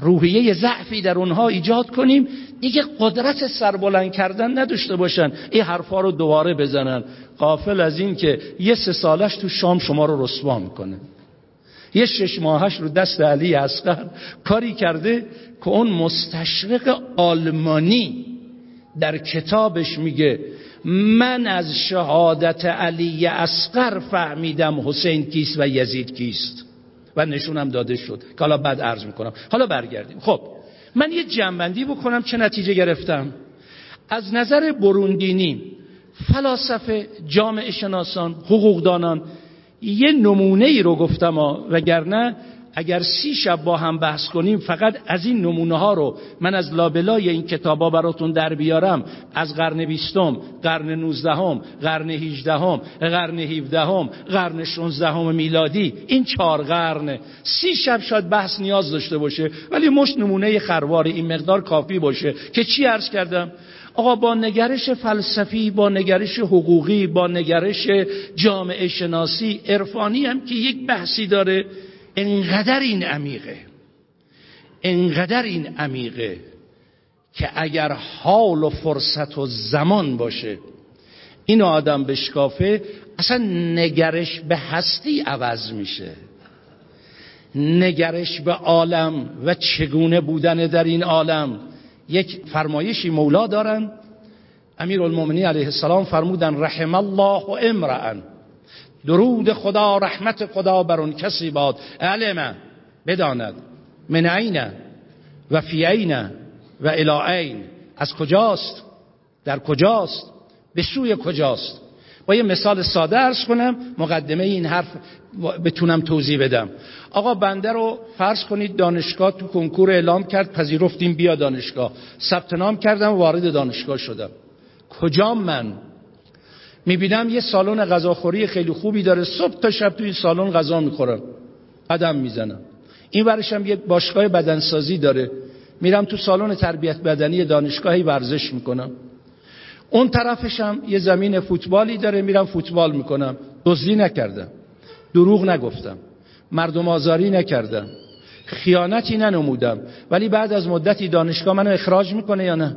روحیه ضعفی در اونها ایجاد کنیم. دیگه قدرت سربلند کردن نداشته باشن. این حرفا رو دوباره بزنن. قافل از این که یه سه سالش تو شام شما رو رسوا می‌کنه. یه شش ماهش رو دست علی اصغر کاری کرده که اون مستشرق آلمانی در کتابش میگه من از شهادت علی اصغر فهمیدم حسین کیست و یزید کیست. و نشونم داده شد. که حالا بعد عرض می‌کنم. حالا برگردیم. خب من یه جنبندی بکنم چه نتیجه گرفتم؟ از نظر بروندینی فلاسفه جامعه شناسان حقوقدانان یه نمونه ای رو گفتم وگرنه اگر سی شب با هم بحث کنیم فقط از این نمونه ها رو من از لابلای این کتابا براتون در بیارم. از قرن بیستم قرن نوزدهم قرن هیجدهم قرن هیودهم قرن شونزدهم میلادی. این چهار قرن سی شب شاید بحث نیاز داشته باشه ولی مش نمونه خروار این مقدار کافی باشه. که چی عرض کردم؟ آقا با نگرش فلسفی با نگرش حقوقی با نگرش جامعه شناسی عرفانی هم که یک بحثی داره. انقدر این عمیقه انقدر این عمیقه که اگر حال و فرصت و زمان باشه این آدم بشکافه اصلا نگرش به هستی عوض میشه. نگرش به عالم و چگونه بودن در این عالم. یک فرمایشی مولا دارن. امیر علیه السلام فرمودن رحم الله و امرأن. درود خدا رحمت خدا بر اون کسی باد. علم بداند. من عین؟ و فی عین؟ و الى از کجاست؟ در کجاست؟ به سوی کجاست؟ با یه مثال ساده ارز کنم مقدمه این حرف بتونم توضیح بدم. آقا بنده رو فرض کنید دانشگاه تو کنکور اعلام کرد پذیرفتیم بیا دانشگاه. ثبت نام کردم وارد دانشگاه شدم. کجا من؟ می‌بینم یه سالن غذاخوری خیلی خوبی داره. صبح تا شب تو این سالن غذا می‌خورم. قدم می‌زنم. این ورشم یه باشگاه بدنسازی داره. میرم تو سالن تربیت بدنی دانشگاهی ورزش می‌کنم. اون طرفشم یه زمین فوتبالی داره. میرم فوتبال می‌کنم. دزدی نکردم. دروغ نگفتم. مردم آزاری نکردم. خیانتی ننمودم. ولی بعد از مدتی دانشگاه منو اخراج می‌کنه یا نه؟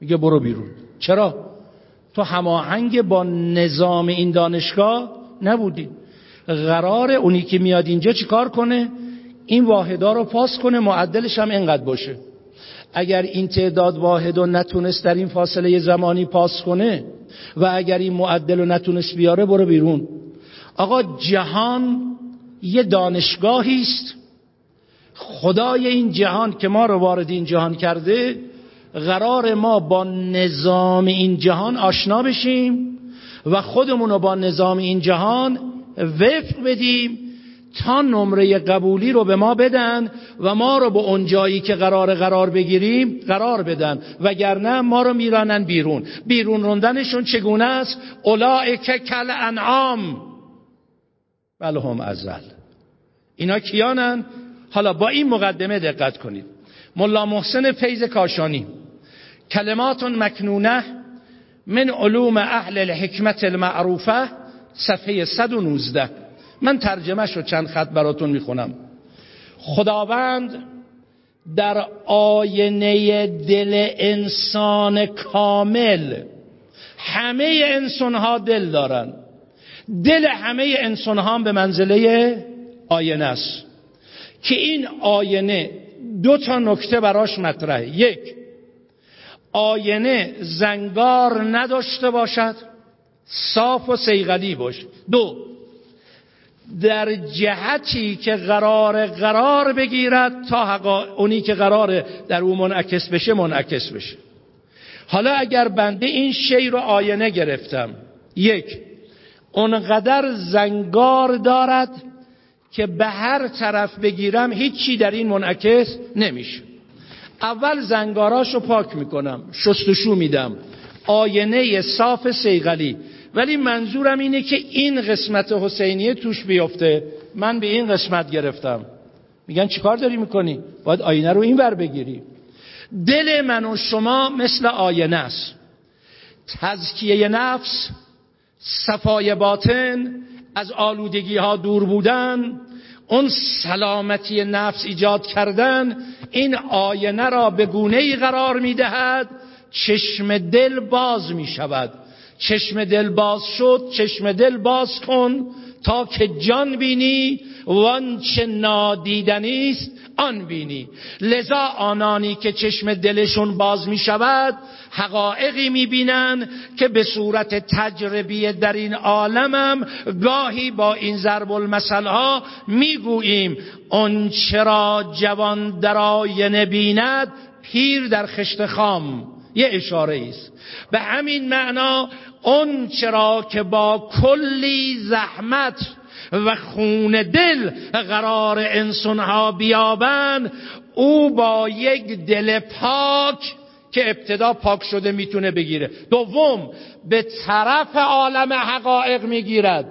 میگه برو بیرون. چرا؟ تو هماهنگ با نظام این دانشگاه نبودی. قرار اونی که میاد اینجا چیکار کنه؟ این واحدا رو پاس کنه معدلش هم اینقدر باشه. اگر این تعداد واحد رو نتونست در این فاصله زمانی پاس کنه و اگر این معدل رو نتونست بیاره برو بیرون. آقا جهان یه دانشگاهی است. خدای این جهان که ما رو وارد این جهان کرده قرار ما با نظام این جهان آشنا بشیم و خودمون رو با نظام این جهان وفق بدیم تا نمره قبولی رو به ما بدن و ما رو به اون جایی که قرار قرار بگیریم قرار بدن. وگرنه ما رو میرانن بیرون. بیرون روندنشون چگونه است؟ اولائک کل انعام بله هم ازل. اینا کیانن؟ حالا با این مقدمه دقت کنید. ملا محسن فیض کاشانی. کلمات مکنونه من علوم اهل الحکمت المعروفه صفحه 119 من ترجمه رو چند خط براتون می‌خونم. خداوند در آینه دل انسان کامل همه انسان ها دل دارن. دل همه انسان ها به منزله آینه است. که این آینه دو تا نکته براش مطرحه. یک آینه زنگار نداشته باشد صاف و سیغلی باشه دو در جهتی که قرار قرار بگیرد تا حقا اونی که قرار در او منعکس بشه منعکس بشه. حالا اگر بنده این شی رو آینه گرفتم یک اونقدر زنگار دارد که به هر طرف بگیرم هیچی در این منعکس نمیشه. اول زنگاراش رو پاک می‌کنم شستشو میدم. آینه صاف سیغلی ولی منظورم اینه که این قسمت حسینیه توش بیفته. من به این قسمت گرفتم. میگن چیکار داری می‌کنی؟ باید آینه رو این بر بگیری. دل من و شما مثل آینه است. تزکیه نفس صفای باطن از آلودگی ها دور بودن اون سلامتی نفس ایجاد کردن این آینه را به گونه ای قرار می دهد چشم دل باز می شود چشم دل باز شد چشم دل باز کن تا که جان بینی چه نادیدنی است آن بینی. لذا آنانی که چشم دلشون باز می شود حقایقی می بینن که به صورت تجربی در این عالمم گاهی با این ضرب المثل ها می گوییم اون چرا جوان در آینه بیند؟ پیر در خشت خام. یه اشاره است. به همین معنا اون چرا که با کلی زحمت و خون دل قرار انسانها بیابن او با یک دل پاک که ابتدا پاک شده می‌تونه بگیره. دوم به طرف عالم حقایق می‌گیرد.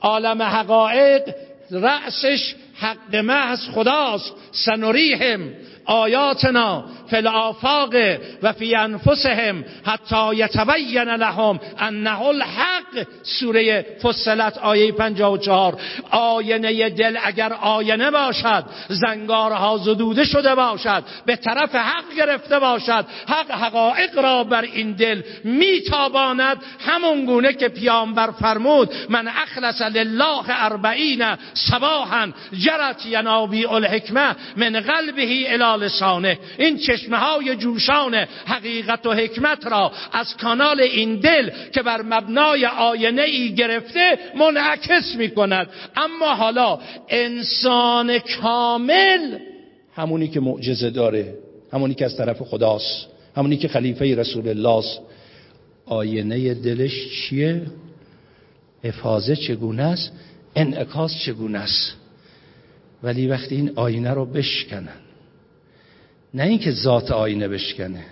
عالم حقایق رأسش حق محض خداست. سنریهم آیاتنا. فی الافاق و فی انفسهم حتی یتبین لهم انه الحق. سوره فصلت آیه 54 آینه دل اگر آینه باشد زنگارها زدوده شده باشد به طرف حق گرفته باشد حق حقایق را بر این دل میتاباند. همون گونه که پیامبر فرمود من اخلص لله اربعین صباحا جرت ینابی الحکمه من قلبه الى لسانه. این چشمه های جوشان حقیقت و حکمت را از کانال این دل که بر مبنای آینه ای گرفته منعکس می کند اما حالا انسان کامل همونی که معجزه داره همونی که از طرف خداست همونی که خلیفه رسول الله است آینه دلش چیه؟ افاظه چگونه است؟ انعکاس چگونه است؟ ولی وقتی این آینه رو بشکنن نه اینکه ذات آینه بشکنه.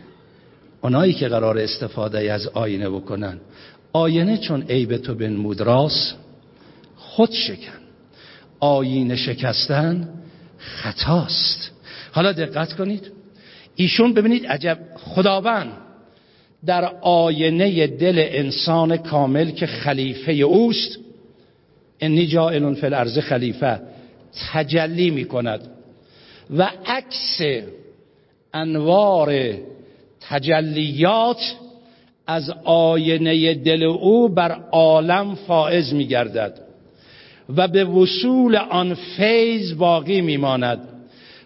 اونایی که قرار استفاده از آینه بکنن. آینه چون عیب تو بنمود راست خود شکن. آینه شکستن خطاست. حالا دقت کنید. ایشون ببینید عجب خداوند در آینه دل انسان کامل که خلیفه اوست انی جائل فی الارض خلیفه تجلی می کند و عکس انوار تجلیات از آینه دل او بر عالم فائز می گردد و به وصول آن فیض باقی می ماند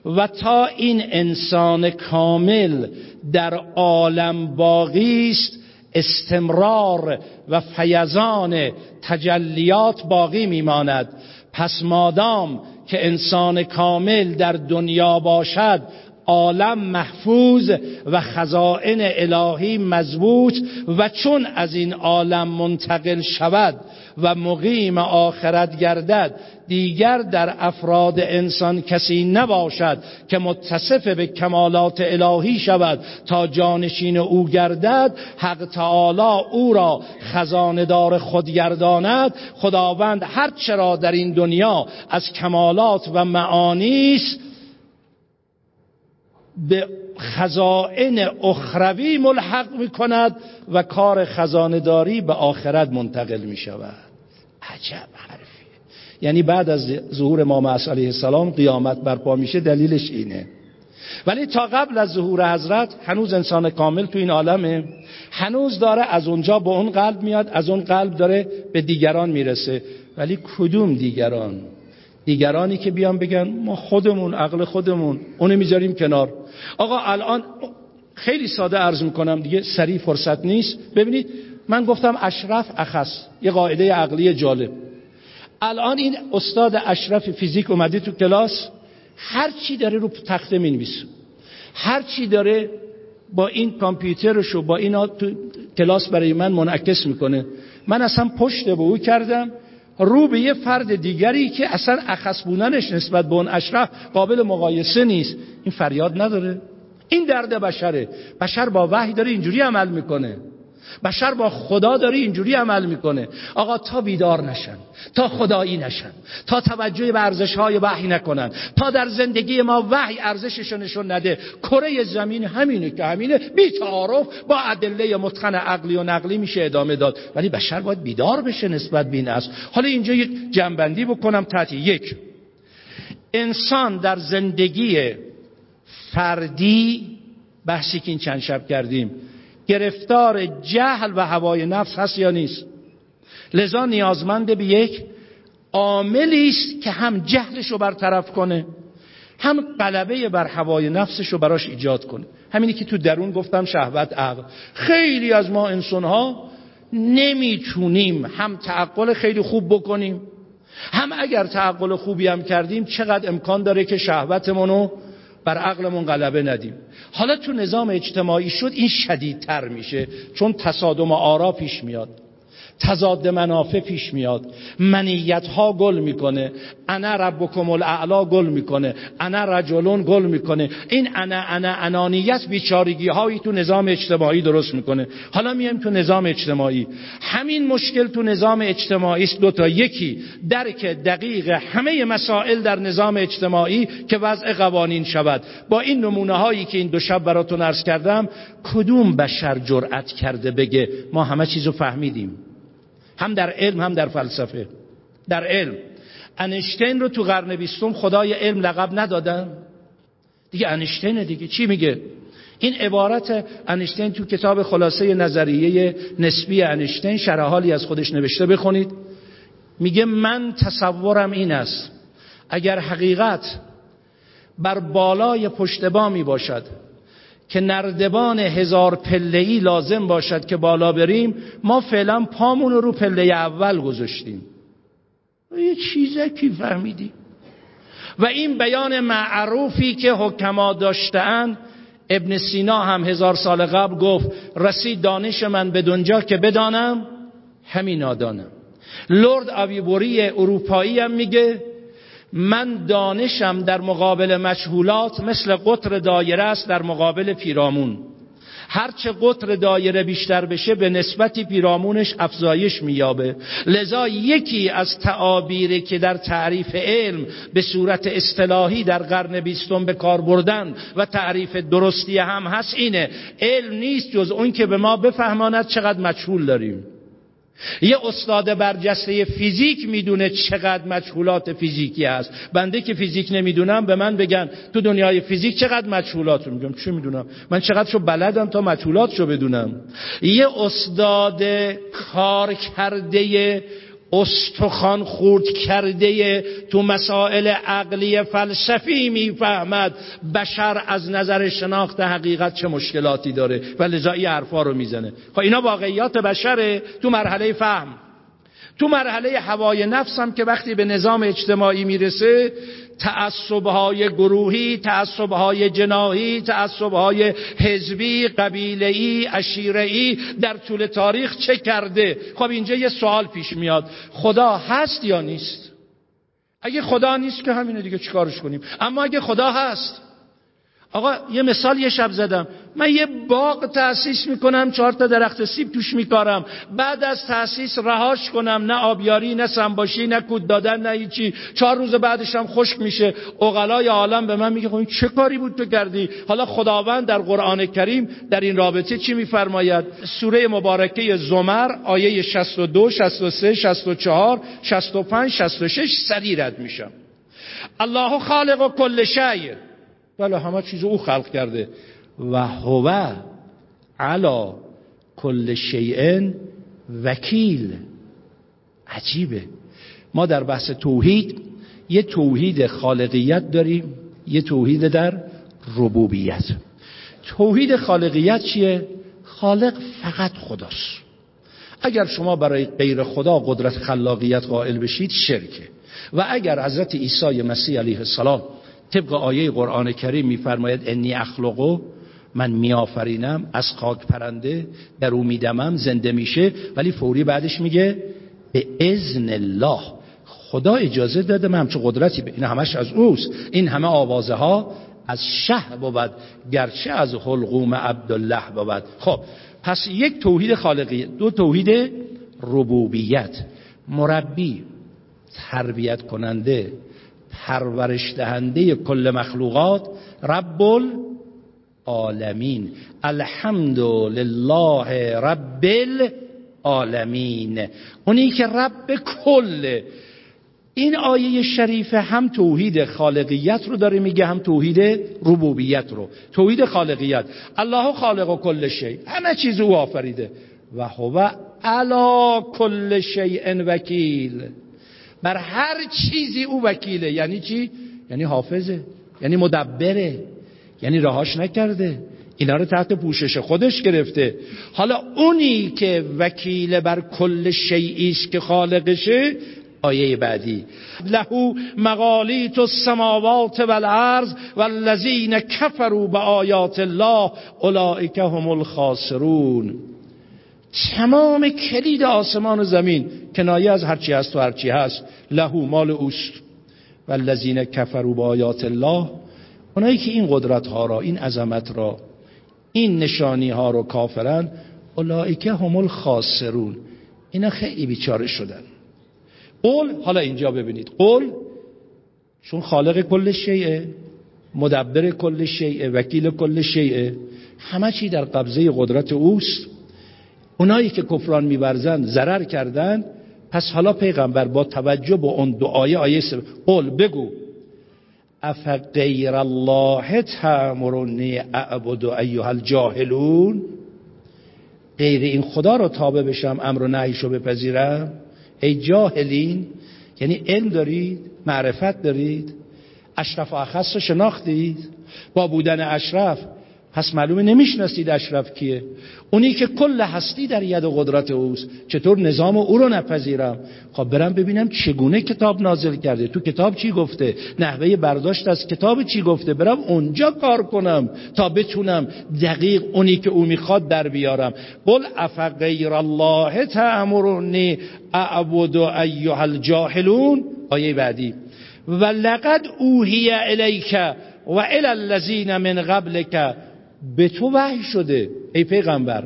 و تا این انسان کامل در عالم باقی است استمرار و فیضان تجلیات باقی میماند. پس مادام که انسان کامل در دنیا باشد عالم محفوظ و خزائن الهی مضبوط و چون از این عالم منتقل شود و مقیم آخرت گردد دیگر در افراد انسان کسی نباشد که متصف به کمالات الهی شود تا جانشین او گردد حق تعالی او را خزاندار خود گرداند. خداوند هر چرا در این دنیا از کمالات و معانی است به خزائن اخروی ملحق می کند و کار خزانداری به آخرت منتقل می شود عجب حرفی یعنی بعد از ظهور امام علیه السلام قیامت برپا میشه دلیلش اینه. ولی تا قبل از ظهور حضرت هنوز انسان کامل تو این عالمه. هنوز داره از اونجا به اون قلب میاد از اون قلب داره به دیگران می‌رسه. ولی کدوم دیگران؟ دیگرانی که بیان بگن ما خودمون عقل خودمون اونو می‌ذاریم کنار. آقا الان خیلی ساده عرض می‌کنم دیگه سریع فرصت نیست. ببینید من گفتم اشرف اخص یه قاعده عقلی جالب. الان این استاد اشرف فیزیک اومده تو کلاس هر چی داره رو تخته می‌نویسه. هر چی داره با این کامپیوترشو با اینا تو کلاس برای من منعکس می‌کنه. من اصلا پشت به او کردم. رو به یه فرد دیگری که اصلا اخص بودنش نسبت به اون اشرف قابل مقایسه نیست. این فریاد نداره. این درد بشره. بشر با وحی داره اینجوری عمل می‌کنه. بشر با خدا داره اینجوری عمل می‌کنه. آقا تا بیدار نشن تا خدایی نشن تا توجه به ارزش های وحی نکنن تا در زندگی ما وحی ارزشش نشون نده. کره زمین همینه که همینه. بی تعارف با ادله متقن عقلی و نقلی میشه ادامه داد. ولی بشر باید بیدار بشه نسبت به این حالا اینجا یک جنبندی بکنم تحت یک. انسان در زندگی فردی بحثی که این چند شب کردیم گرفتار جهل و هوای نفس هست یا نیست؟ لذا نیازمند به یک عاملی است که هم جهلش رو برطرف کنه هم قلبه بر هوای نفسش رو براش ایجاد کنه. همینی که تو درون گفتم شهوت عقل. خیلی از ما انسان ها نمی‌تونیم هم تعقل خیلی خوب بکنیم هم اگر تعقل خوبی هم کردیم چقدر امکان داره که شهوتمونو بر عقلمون غلبه ندیم. حالا تو نظام اجتماعی شد این شدیدتر میشه چون تصادم آرا پیش میاد. تضاد منافع پیش میاد. منیت ها گل می‌کنه. انا ربکم الاعلا گل می‌کنه. انا رجلون گل می‌کنه. این انا انا انانیت بیچارگی هایی تو نظام اجتماعی درست می‌کنه. حالا میایم تو نظام اجتماعی. همین مشکل تو نظام اجتماعی است. دو تا. یکی درک دقیق همه مسائل در نظام اجتماعی که وضع قوانین شود. با این نمونه هایی که این دو شب براتون عرض کردم کدوم بشر جرأت کرده بگه ما همه چیزو فهمیدیم؟ هم در علم هم در فلسفه. در علم. انشتین رو تو قرن بیستم خدای علم لقب ندادن. دیگه انشتین دیگه. چی میگه؟ این عبارت انشتین تو کتاب خلاصه نظریه نسبی انشتین شرحالی از خودش نوشته. بخونید. میگه من تصورم این است. اگر حقیقت بر بالای پشت بامی باشد که نردبان هزار پلهی لازم باشد که بالا بریم ما فعلا پامون رو پله اول گذاشتیم. یه چیزکی فهمیدی؟ و این بیان معروفی که حکما داشتن ابن سینا هم هزار سال قبل گفت رسید دانش من به دنجا که بدانم همین آدانم. لرد آویبوری اروپایی هم میگه من دانشم در مقابل مشهولات مثل قطر دایره است در مقابل پیرامون. هرچه قطر دایره بیشتر بشه به نسبتی پیرامونش افزایش مییابه. لذا یکی از تعابیری که در تعریف علم به صورت اصطلاحی در قرن بیستم به کار بردن و تعریف درستی هم هست اینه علم نیست جز اون که به ما بفهماند چقدر مجهول داریم. یه استاد برجسته فیزیک می‌دونه چقدر مجهولات فیزیکی هست. بنده که فیزیک نمی‌دونم به من بگن تو دنیای فیزیک چقدر مجهولات رو میگم. چی می‌دونم؟ من چقدر شو بلدم تا مجهولات رو بدونم. یه استاد کار کرده استخوان خورد کرده تو مسائل عقلی فلسفی می‌فهمد. بشر از نظر شناخت حقیقت چه مشکلاتی داره؟ و لذا این حرفا رو می‌زنه. خب اینا واقعیات بشره. تو مرحله فهم. تو مرحله هوای نفس هم که وقتی به نظام اجتماعی می‌رسه تعصبهای گروهی تعصبهای جناهی تعصبهای حزبی قبیله‌ای عشیره‌ای در طول تاریخ چه کرده؟ خب اینجا یه سوال پیش میاد. خدا هست یا نیست؟ اگه خدا نیست که همینه دیگه چیکارش کنیم؟ اما اگه خدا هست آقا یه مثال یه شب زدم. من یه باغ تأسیس می‌کنم چهار تا درخت سیب توش میکارم. بعد از تأسیس رهاش کنم نه آبیاری نه سنباشی نه کود دادن نه هیچی. چهار روز بعدش هم خشک میشه. اغلای عالم به من میگه خب این چه کاری بود تو کردی؟ حالا خداوند در قرآن کریم در این رابطه چی میفرماید؟ سوره مبارکه زمر آیه 62 63 64 65 66 سری رد میشم. الله خالق کل شیء. بله همه چیز او خلق کرده. و هو علا کل شیء وکیل. عجیبه. ما در بحث توحید یه توحید خالقیت داریم یه توحید در ربوبیت. توحید خالقیت چیه؟ خالق فقط خداست. اگر شما برای غیر خدا قدرت خلاقیت قائل بشید شرکه. و اگر حضرت عیسی مسیح علیه السلام طبق آیه قرآن کریم میفرماید انی اخلقو من میآفرینم از خاک پرنده در او میدمم زنده میشه. ولی فوری بعدش میگه به اذن الله. خدا اجازه داده من همچه قدرتی به این همش از اوست. این همه آوازه ها از شه بود گرچه از حلقوم عبدالله بود. خب پس یک توحید خالقی دو توحید ربوبیت. مربی تربیت کننده پرورش دهنده کل مخلوقات رب العالمین. الحمد لله رب العالمین. اونی که رب کل. این آیه شریفه هم توحید خالقیت رو داره میگه هم توحید ربوبیت رو. توحید خالقیت. الله خالق و کل شی. همه چیز او آفریده. و هو علا کل شیء وکیل. بر هر چیزی او وکیله. یعنی چی؟ یعنی حافظه. یعنی مدبره. یعنی رهاش نکرده. اینا رو تحت پوشش خودش گرفته. حالا اونی که وکیل بر کل شیعی است که خالقشه آیه بعدی. لهو مقالیت السماوات والارض والذین کفروا به آیات الله اولئک هم الخاسرون. تمام کلید آسمان و زمین کنایه از هرچی هست و هرچی هست لهو مال اوست. والذین کفروا به آیات الله اونایی که این قدرت ها را این عظمت را این نشانی ها رو کافرن اولئک هم الخاسرون. اینا خیلی بیچاره شدن. قول حالا اینجا ببینید. قول چون خالق کل شیعه مدبر کل شیعه وکیل کل شیعه همه چی در قبضه قدرت اوست. اونایی که کفران میورزن ضرر کردن. پس حالا پیغمبر با توجه به اون دعای آیه قول بگو. اف غیر الله تامرنی اعبد ایها الجاهلون؟ غیر این خدا رو تابع بشم امر و نهیشو بپذیرم؟ ای جاهلین یعنی علم دارید معرفت دارید اشرف و اخص رو شناختید؟ با بودن اشرف پس معلومه نمی‌شناسید اشرف کیه. اونی که کل هستی در ید قدرت اوست. چطور نظام او رو نپذیرم؟ خب برم ببینم چگونه کتاب نازل کرده. تو کتاب چی گفته؟ نحوه برداشت از کتاب چی گفته؟ برم اونجا کار کنم تا بتونم دقیق اونی که او می‌خواد در بیارم. قل افغیر الله تعمرونی اعبد ایها الجاهلون؟ آیه بعدی. و لقد اوهی الیک و الی الذین من قبلک به تو وحی شده ای پیغمبر.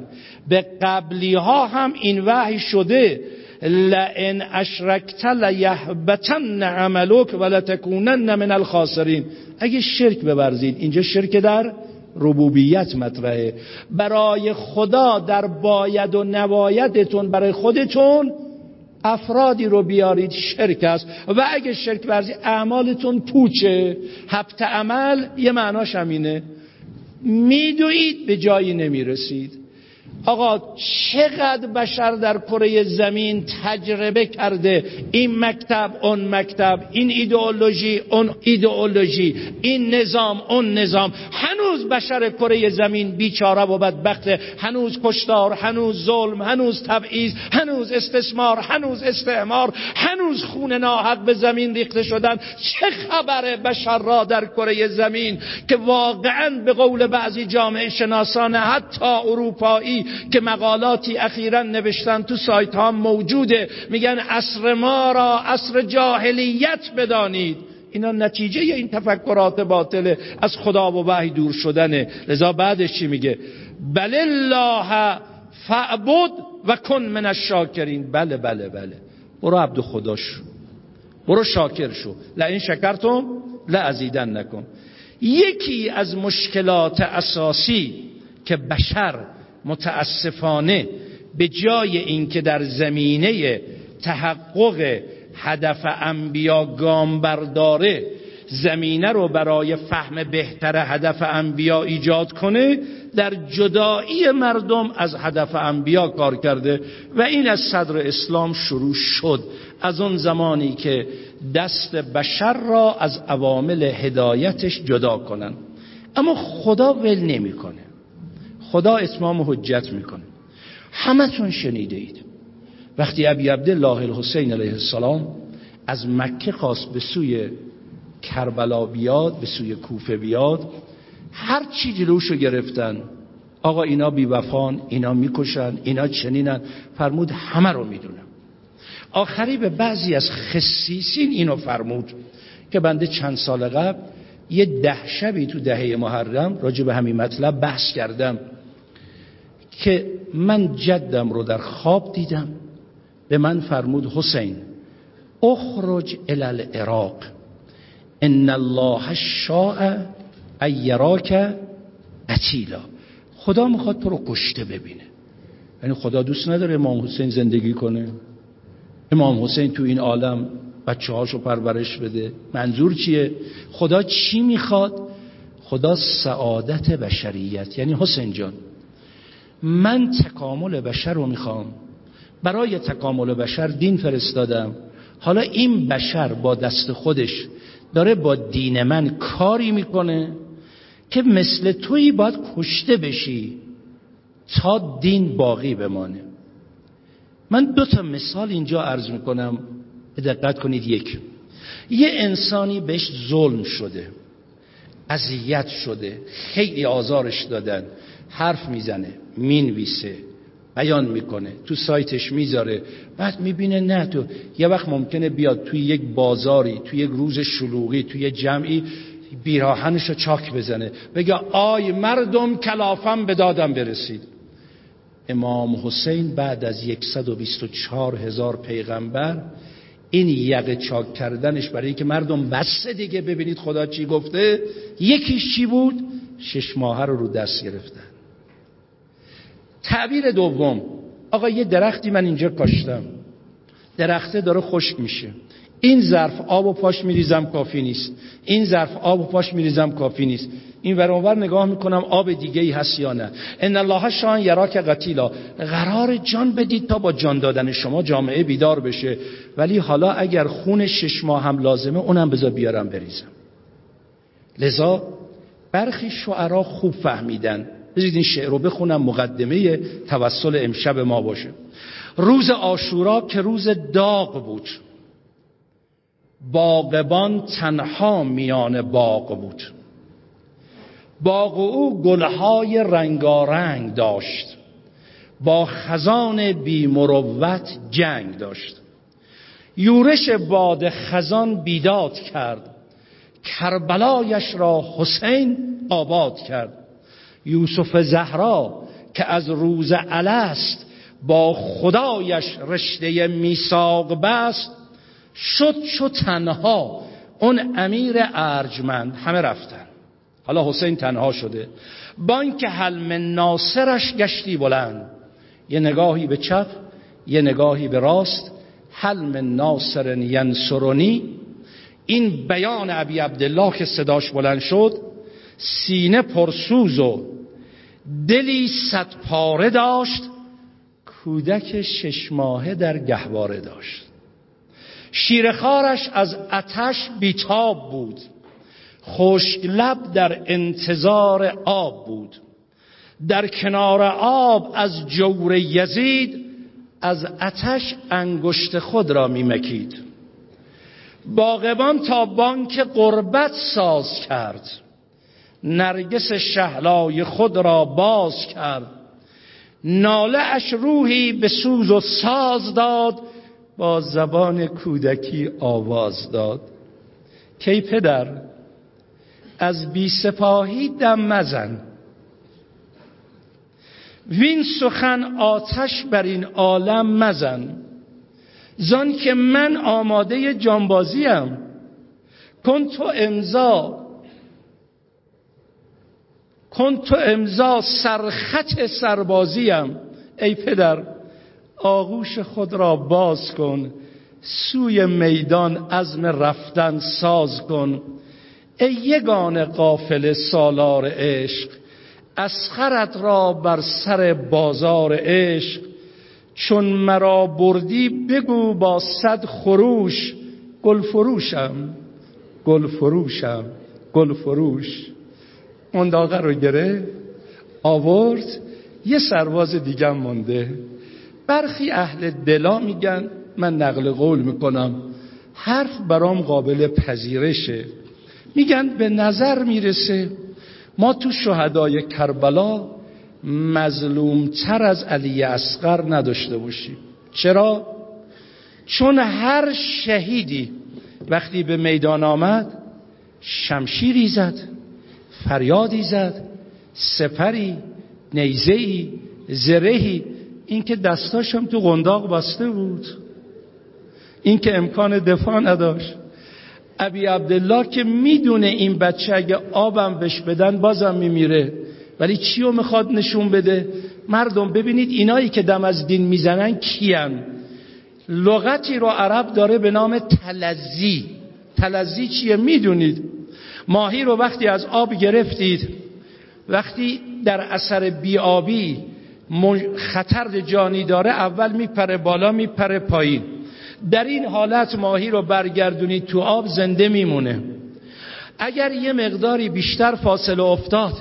به قبلی ها هم این وحی شده. لئن اشرکت لیحبتن عملک و لتکونن من الخاسرین. اگه شرک ببرزید اینجا شرک در ربوبیت مطرحه. برای خدا در باید و نبایدتون برای خودتون افرادی رو بیارید شرک است. و اگه شرک ورزی اعمالتون پوچه. هفت عمل یه معناش همینه. میدوید به جایی نمی‌رسید. آقا چقدر بشر در کره زمین تجربه کرده؟ این مکتب اون مکتب این ایدئولوژی اون ایدئولوژی این نظام اون نظام. هنوز بشر کره زمین بیچاره و بدبخته. هنوز کشتار هنوز ظلم هنوز تبعیض هنوز استثمار هنوز استعمار هنوز خون ناحق به زمین ریخته شدن. چه خبره بشر را در کره زمین که واقعا به قول بعضی جامعه شناسان حتی اروپایی که مقالاتی اخیرا نوشتن تو سایت ها موجوده. میگن عصر ما را عصر جاهلیت بدانید. اینا نتیجه این تفکرات باطله. از خدا و وحی دور شدنه. لذا بعدش چی میگه؟ بل الله فعبد و کن من الشاکرین. بله بله بله. برو عبد خدا شو. برو شاکر شو. لئن شکرتم لازیدن نکن یکی از مشکلات اساسی که بشر متاسفانه به جای اینکه در زمینه تحقق هدف انبیا گام برداره زمینه رو برای فهم بهتر هدف انبیا ایجاد کنه در جدایی مردم از هدف انبیا کار کرده و این از صدر اسلام شروع شد. از اون زمانی که دست بشر را از عوامل هدایتش جدا کنن. اما خدا ول نمی‌کنه. خدا اتمام حجت می‌کنه. همتون شنیده اید وقتی ابی عبدالله الحسین علیه السلام از مکه خواست به سوی کربلا بیاد به سوی کوفه بیاد هر چی جلوشو گرفتن آقا اینا بی وفان اینا می‌کشن اینا چنینن فرمود همه رو می‌دونم. آخری به بعضی از خصیصین اینو فرمود که بنده چند سال قبل یه ده شبی تو دهه محرم راجع به همین مطلب بحث کردم که من جدم رو در خواب دیدم. به من فرمود حسین اخرج الى العراق. ان الله شاء ایراک قتیلا خدا می‌خواد تو رو کشته ببینه. یعنی خدا دوست نداره امام حسین زندگی کنه. امام حسین تو این عالم بچه هاشو پرورش بده. منظور چیه؟ خدا چی می‌خواد؟ خدا سعادت بشریت. یعنی حسین جان من تکامل بشر رو می‌خوام. برای تکامل بشر دین فرستادم. حالا این بشر با دست خودش داره با دین من کاری می‌کنه که مثل تویی باید کشته بشی تا دین باقی بمانه. من دو تا مثال اینجا عرض می‌کنم. دقت کنید یک. یه انسانی بهش ظلم شده اذیت شده خیلی آزارش دادن حرف می‌زنه می‌نویسه بیان می‌کنه تو سایتش می‌ذاره بعد می‌بینه نه تو یه وقت ممکنه بیاد توی یک بازاری توی یک روز شلوغی توی جمعی بیراهنشو چاک بزنه بگه آی مردم کلافم به دادم برسید. امام حسین بعد از 124 هزار پیغمبر این یقه چاک کردنش برای که مردم بسه دیگه ببینید خدا چی گفته. یکیش چی بود؟ شش ماهه رو رو دست گرفتن. تعبیر دوم. آقا یه درختی من اینجا کاشتم. درخته داره خشک میشه. این ظرف آب و پاش میریزم کافی نیست. این ظرف آب و پاش میریزم کافی نیست. این ورانور نگاه می‌کنم آب دیگه ای هست یا نه؟ ان الله شان یراک قتیلا. قرار جان بدید تا با جان دادن شما جامعه بیدار بشه. ولی حالا اگر خون شش ماه هم لازمه اونم بذار بیارم بریزم. لذا برخی شعرا خوب فهمیدن. بذارید این شعر رو بخونم مقدمه توسل امشب ما باشه. روز آشورا که روز داغ بود. باغبان تنها میان باغ بود. باغ او گلهای رنگارنگ داشت. با خزان بیمروت جنگ داشت. یورش باد خزان بیداد کرد. کربلایش را حسین آباد کرد. یوسف زهرا که از روز الست با خدایش رشته میثاق بست شد شد تنها اون امیر ارجمند. همه رفتن. حالا حسین تنها شده. بانک حلم ناصرش گشتی بلند. یه نگاهی به چپ یه نگاهی به راست. حلم ناصر ینصرونی این بیان ابی عبدالله که صداش بلند شد سینه پرسوز و دلی صد پاره داشت کودک شش ماهه در گهواره داشت. شیرخارش از اتش بیتاب بود. خشک لب در انتظار آب بود. در کنار آب از جور یزید از اتش انگشت خود را میمکید. باغبان تا بانک قربت ساز کرد. نرگس شهلای خود را باز کرد. ناله اش روحی به سوز و ساز داد با زبان کودکی آواز داد. کی پدر؟ از بی سپاهی دم مزن. وین سخن آتش بر این عالم مزن. زان که من آماده جانبازیم. کن تو امضا. کن تو امضا سرخط سربازیم. ای پدر آغوش خود را باز کن. سوی میدان عزم رفتن ساز کن. ای یگان قافل سالار عشق اسخرت را بر سر بازار عشق. چون مرا بردی بگو با صد خروش گل فروشم گل فروشم گل فروش. اون داغه رو گره آورد یه سرباز دیگه مونده. برخی اهل دلا میگن من نقل قول می‌کنم حرف برام قابل پذیرشه. میگن به نظر می‌رسه ما تو شهدای کربلا مظلومتر از علی اصغر نداشته باشیم. چرا؟ چون هر شهیدی وقتی به میدان آمد شمشیری زد فریادی زد سپری نیزهی زرهی این که دستاشم تو قنداق بسته بود. این که امکان دفاع نداشت. ابی عبدالله که می‌دونه این بچه اگه آبم بش بدن بازم میمیره. ولی چی رو می‌خواد نشون بده؟ مردم ببینید اینایی که دم از دین می‌زنن کیان؟ لغتی رو عرب داره به نام تلزی. تلزی چیه؟ می‌دونید. ماهی رو وقتی از آب گرفتید وقتی در اثر بیابی خطر جانی داره اول میپره بالا میپره پایین. در این حالت ماهی رو برگردونید تو آب زنده میمونه. اگر یه مقداری بیشتر فاصله افتاد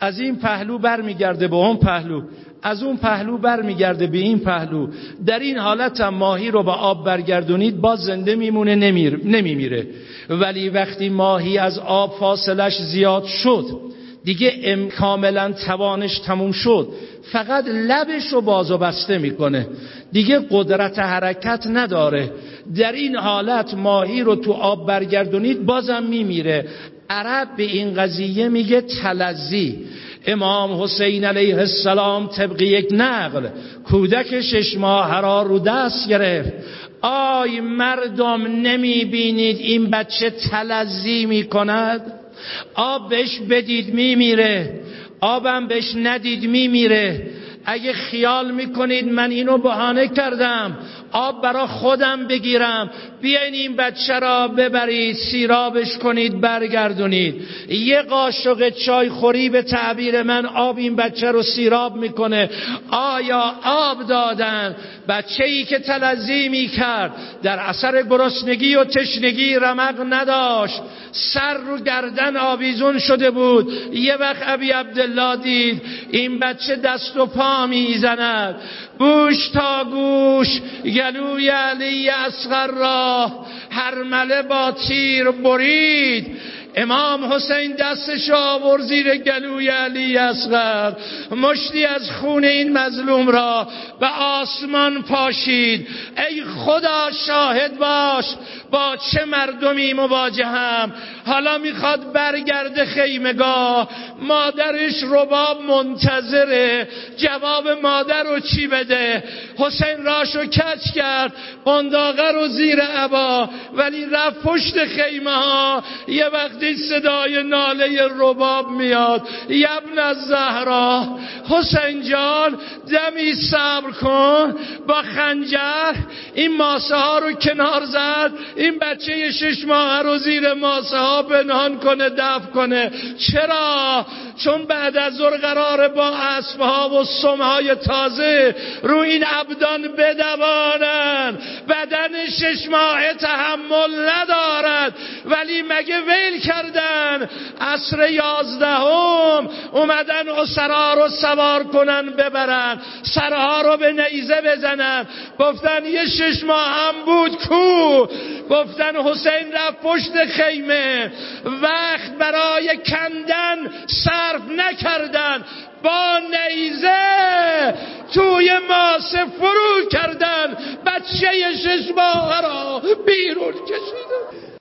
از این پهلو برمیگرده به اون پهلو از اون پهلو برمیگرده به این پهلو در این حالت هم ماهی رو به آب برگردونید باز زنده میمونه نمیمیره. ولی وقتی ماهی از آب فاصلش زیاد شد دیگه ام کاملا توانش تموم شد. فقط لبش رو باز و بسته می‌کنه. دیگه قدرت حرکت نداره. در این حالت ماهی رو تو آب برگردونید بازم میمیره. عرب به این قضیه میگه تلزی. امام حسین علیه السلام طبق یک نقل کودک شش ماه را رو دست گرفت. آی مردم نمی بینید این بچه تلزی می کند آب بهش بدید می میره آبم بهش ندید می میره اگه خیال می‌کنید من اینو بهانه کردم. آب برا خودم بگیرم. بیاین این بچه را ببرید سیرابش کنید برگردونید. یه قاشق چای خوری به تعبیر من آب این بچه رو سیراب می‌کنه. آیا آب دادن؟ بچه ای که تلزی می‌کرد. در اثر گرسنگی و تشنگی رمق نداشت. سر رو گردن آویزون شده بود. یه وقت ابی عبدالله دید این بچه دست و پا می‌زند. گوش تا گوش گلوی علی اصغر را. هرمله با تیر برید. امام حسین دستش آور زیر گلوی علی اصغر. مشتی از خون این مظلوم را به آسمان پاشید. ای خدا شاهد باش با چه مردمی مواجهم؟ حالا می‌خواد برگرده خیمگاه مادرش رباب منتظره. جواب مادر رو چی بده؟ حسین راشو کچ کرد. قنداقه رو زیر عبا. ولی رفت پشت خیمه ها یه وقتی صدای ناله رباب میاد. یبن از زهرا حسین جان دمی صبر کن. با خنجر این ماسه ها رو کنار زد. این بچه شش ماه رو زیر ماسه ها پنهان کنه دف کنه. چرا؟ چون بعد از ظهر قرار با اسب ها و سم های تازه رو این ابدان بدوانن. بدن شش ماه تحمل ندارد. ولی مگه ویل کردن. عصر یازدهم اومدن اسرا رو سوار کنن ببرن. سرها رو به نیزه بزنن. گفتن یه شش ماه هم بود کو. گفتن حسین رفت پشت خیمه. وقت برای کندن صرف نکردن. با نیزه توی ماسه فرو کردن. بچه شش ماه را بیرون کشیدن.